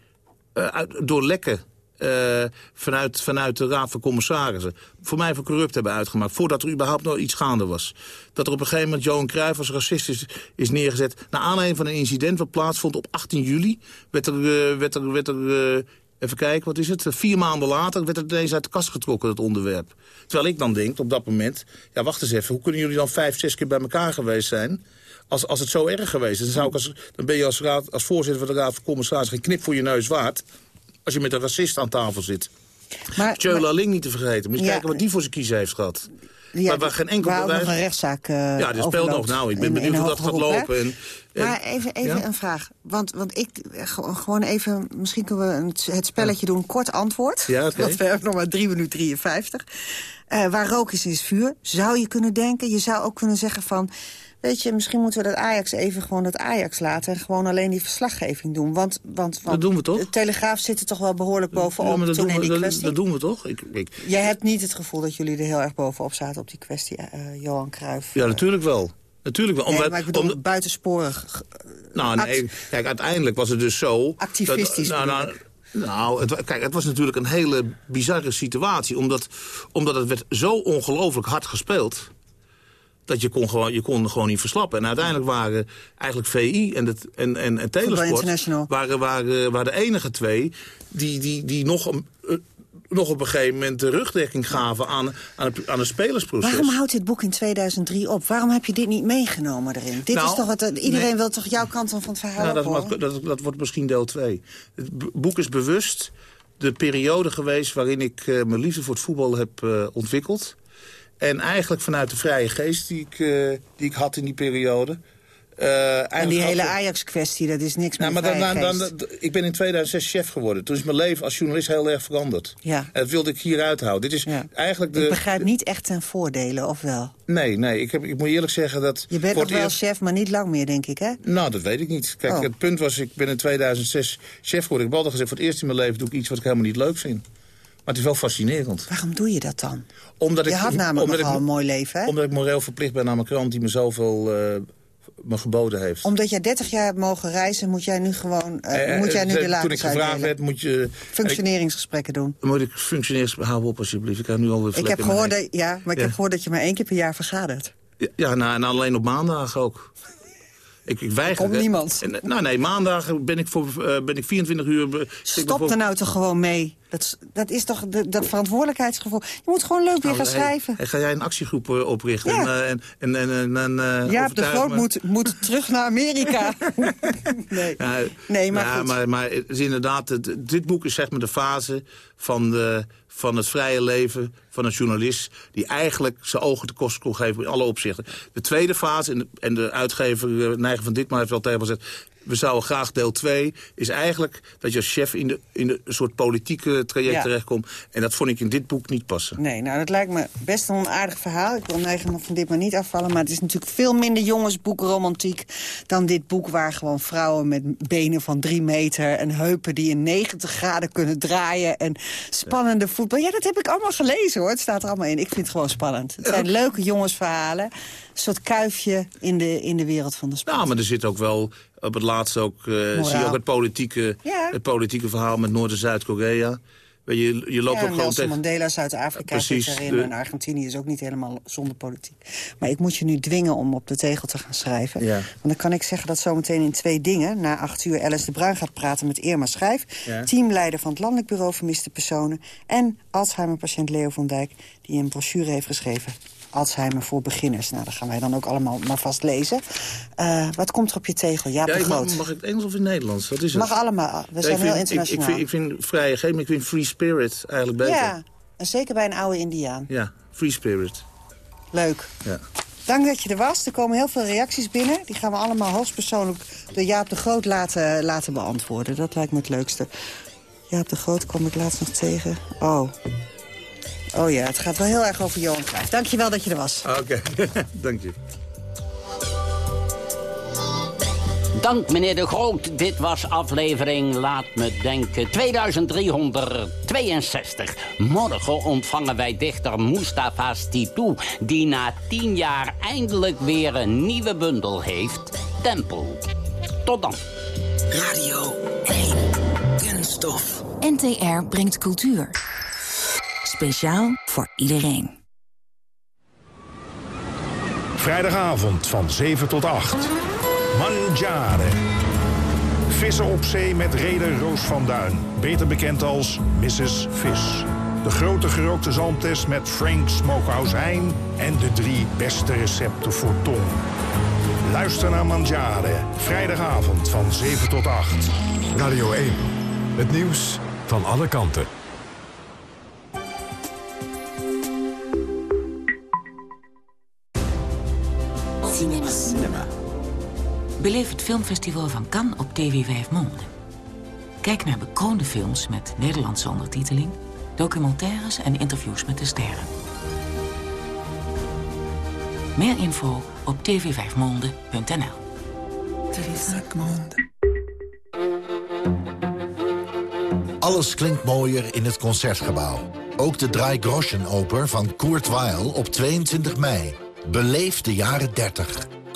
uh, door lekken uh, vanuit, vanuit de Raad van Commissarissen... voor mij voor corrupt hebben uitgemaakt... voordat er überhaupt nog iets gaande was. Dat er op een gegeven moment Johan Cruijff als racist is, neergezet... naar aanleiding van een incident wat plaatsvond op 18 juli... werd er, werd er, werd er uh, even kijken, wat is het? Vier maanden later werd het ineens uit de kast getrokken, het onderwerp. Terwijl ik dan denk, op dat moment... ja, wacht eens even, hoe kunnen jullie dan vijf, zes keer bij elkaar geweest zijn... Als, als het zo erg geweest is, dan, zou ik als, dan ben je als, raad, als voorzitter van de Raad van Commissarissen... geen knip voor je neus waard als je met een racist aan tafel zit. Maar, Tjöla Ling niet te vergeten. Moet je kijken wat die voor zijn kiezen heeft gehad. Ja, maar waar geen enkel bewijs... nog een rechtszaak uh, Ja, die speelt nog. Nou, ik ben benieuwd hoe dat gaat lopen. En, maar even, even een vraag. Want, want ik, gewoon even, misschien kunnen we het spelletje doen, kort antwoord. Ja, okay. Want we hebben nog maar 3 minuten 53. Uh, waar rook is, is vuur. Zou je kunnen denken, je zou ook kunnen zeggen van... Weet je, misschien moeten we dat Ajax even gewoon het Ajax laten... en gewoon alleen die verslaggeving doen. Want, want, want dat doen we toch? de Telegraaf zit er toch wel behoorlijk bovenop ja, dat toen doen we, dat, dat, doen we toch? Ik, ik... Jij hebt niet het gevoel dat jullie er heel erg bovenop zaten op die kwestie, uh, Johan Cruijff? Ja, natuurlijk wel. Natuurlijk wel. Nee, maar ik bedoel om, buitensporig... Nou, nee, kijk, uiteindelijk was het dus zo... Activistisch dat, nou, nou, nou, het, kijk, het was natuurlijk een hele bizarre situatie. Omdat, omdat het werd zo ongelooflijk hard gespeeld dat je kon, gewoon, je kon gewoon niet verslappen. En uiteindelijk waren eigenlijk VI en, het, en, en, en Telesport... Waren, waren, waren de enige twee die, die, die nog... Uh, nog op een gegeven moment de rugdekking gaven aan, aan, het, aan het spelersproces. Waarom houdt dit boek in 2003 op? Waarom heb je dit niet meegenomen erin? Dit nou, is toch het, iedereen wil toch jouw kant van het verhaal nou, dat, dat, dat, wordt misschien deel 2. Het boek is bewust de periode geweest waarin ik uh, mijn liefde voor het voetbal heb uh, ontwikkeld. En eigenlijk vanuit de vrije geest die ik, uh, die ik had in die periode... Uh, en die hele Ajax-kwestie, dat is niks nou, meer maar dan, dan, dan, Ik ben in 2006 chef geworden. Toen is mijn leven als journalist heel erg veranderd. Ja. En dat wilde ik hier uithouden. Dit is ja. eigenlijk de, ik begrijp niet echt ten voordelen, of wel? Nee, nee. Ik, heb, ik moet eerlijk zeggen dat... Je bent nog wel eerst... chef, maar niet lang meer, denk ik, hè? Nou, dat weet ik niet. Kijk, oh. het punt was, ik ben in 2006 chef geworden. Ik heb altijd gezegd, voor het eerst in mijn leven doe ik iets wat ik helemaal niet leuk vind. Maar het is wel fascinerend. Waarom doe je dat dan? Omdat je ik, had namelijk omdat nogal ik, een mooi leven, hè? Omdat ik moreel verplicht ben aan mijn krant die me zoveel... Uh, me geboden heeft. Omdat jij 30 jaar hebt mogen reizen, moet jij nu gewoon uh, eh, moet jij nu de Toen ik gevraagd uitdelen. werd, moet je... Functioneringsgesprekken doen. Moet ik functioneringsgesprekken... Hou op alsjeblieft, ik heb nu alweer ik heb gehoord dat, Ja, maar ik ja. heb gehoord dat je maar één keer per jaar vergadert. Ja, ja nou, en alleen op maandag ook. Ik, ik weiger. Komt niemand? En, nou nee, maandag ben ik, voor, uh, ben ik 24 uur... Stop voor... er nou toch gewoon mee. Dat, dat is toch de, dat verantwoordelijkheidsgevoel. Je moet gewoon leuk weer gaan hey, schrijven. Hey, ga jij een actiegroep uh, oprichten? Ja. En, en, en, en, en uh, ja, de Groot moet, moet terug naar Amerika. nee. Nee, maar. Maar, maar het is inderdaad, dit boek is zeg maar de fase van, de, van het vrije leven van een journalist... die eigenlijk zijn ogen te kosten kon geven in alle opzichten. De tweede fase, en de, en de uitgever Neigen van Ditmar heeft wel tegen gezegd we zouden graag deel 2, is eigenlijk dat je als chef in, de, in de, een soort politieke traject ja. terechtkomt. En dat vond ik in dit boek niet passen. Nee, nou dat lijkt me best een onaardig verhaal. Ik wil neigen van dit maar niet afvallen. Maar het is natuurlijk veel minder jongensboekromantiek dan dit boek... waar gewoon vrouwen met benen van drie meter en heupen die in 90 graden kunnen draaien... en spannende ja. voetbal. Ja, dat heb ik allemaal gelezen hoor. Het staat er allemaal in. Ik vind het gewoon spannend. Het zijn leuke jongensverhalen. Soort kuifje in de, in de wereld van de sport. Nou, maar er zit ook wel op het laatst ook, uh, zie je ook het politieke, ja. het politieke verhaal met Noord- en Zuid-Korea. Je, je loopt ja, ook gewoon tegen... Mandela, Zuid-Afrika zit erin. De... En Argentinië is ook niet helemaal zonder politiek. Maar ik moet je nu dwingen om op de tegel te gaan schrijven. Ja. Want dan kan ik zeggen dat zometeen in twee dingen... na acht uur Alice de Bruin gaat praten met Irma Schrijf... Ja. teamleider van het Landelijk Bureau Vermiste Personen... en Alzheimer-patiënt Leo van Dijk, die een brochure heeft geschreven... Alzheimer voor beginners. Nou, dat gaan wij dan ook allemaal maar vast lezen. Uh, wat komt er op je tegel? Jaap ja, de Groot. Mag, mag ik het Engels of in het Nederlands? Wat is het? Mag allemaal. We zijn heel internationaal. Ik, ik, vind, ik vind vrije geest, maar ik vind free spirit eigenlijk beter. Ja, en zeker bij een oude indiaan. Ja, free spirit. Leuk. Ja. Dank dat je er was. Er komen heel veel reacties binnen. Die gaan we allemaal hoogstpersoonlijk door Jaap de Groot laten, laten beantwoorden. Dat lijkt me het leukste. Jaap de Groot kwam ik laatst nog tegen. Oh, Oh ja, het gaat wel heel erg over Johan Cruijff. Dank je wel dat je er was. Oké, okay. dank je. Dank meneer De Groot. Dit was aflevering Laat me denken 2362. Morgen ontvangen wij dichter Mustafa Stitou... die na tien jaar eindelijk weer een nieuwe bundel heeft. Tempel. Tot dan. Radio 1. Kunststof. NTR brengt cultuur. Speciaal voor iedereen. Vrijdagavond van 7 tot 8. Mangiare. Vissen op zee met reder Roos van Duin. Beter bekend als Mrs. Vis. De grote gerookte zalmtest met Frank Smokehouse Hein... en de drie beste recepten voor tong. Luister naar Mangiare. Vrijdagavond van 7 tot 8. Radio 1. Het nieuws van alle kanten. Beleef het filmfestival van Cannes op TV 5 Monde. Kijk naar bekroonde films met Nederlandse ondertiteling... documentaires en interviews met de sterren. Meer info op tv5monde.nl Alles klinkt mooier in het Concertgebouw. Ook de Drei Groschen Oper van Kurt Weill op 22 mei. Beleef de jaren 30.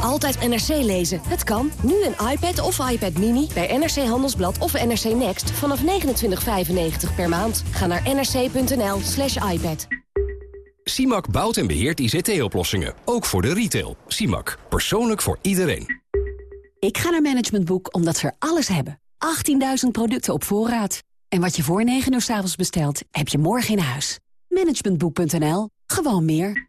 Altijd NRC lezen. Het kan. Nu een iPad of iPad Mini bij NRC Handelsblad of NRC Next vanaf 29,95 per maand. Ga naar nrc.nl slash iPad. CIMAC bouwt en beheert ICT-oplossingen. Ook voor de retail. CIMAC. Persoonlijk voor iedereen. Ik ga naar Management Boek omdat ze er alles hebben. 18.000 producten op voorraad. En wat je voor 9 uur s avonds bestelt, heb je morgen in huis. Managementboek.nl. Gewoon meer.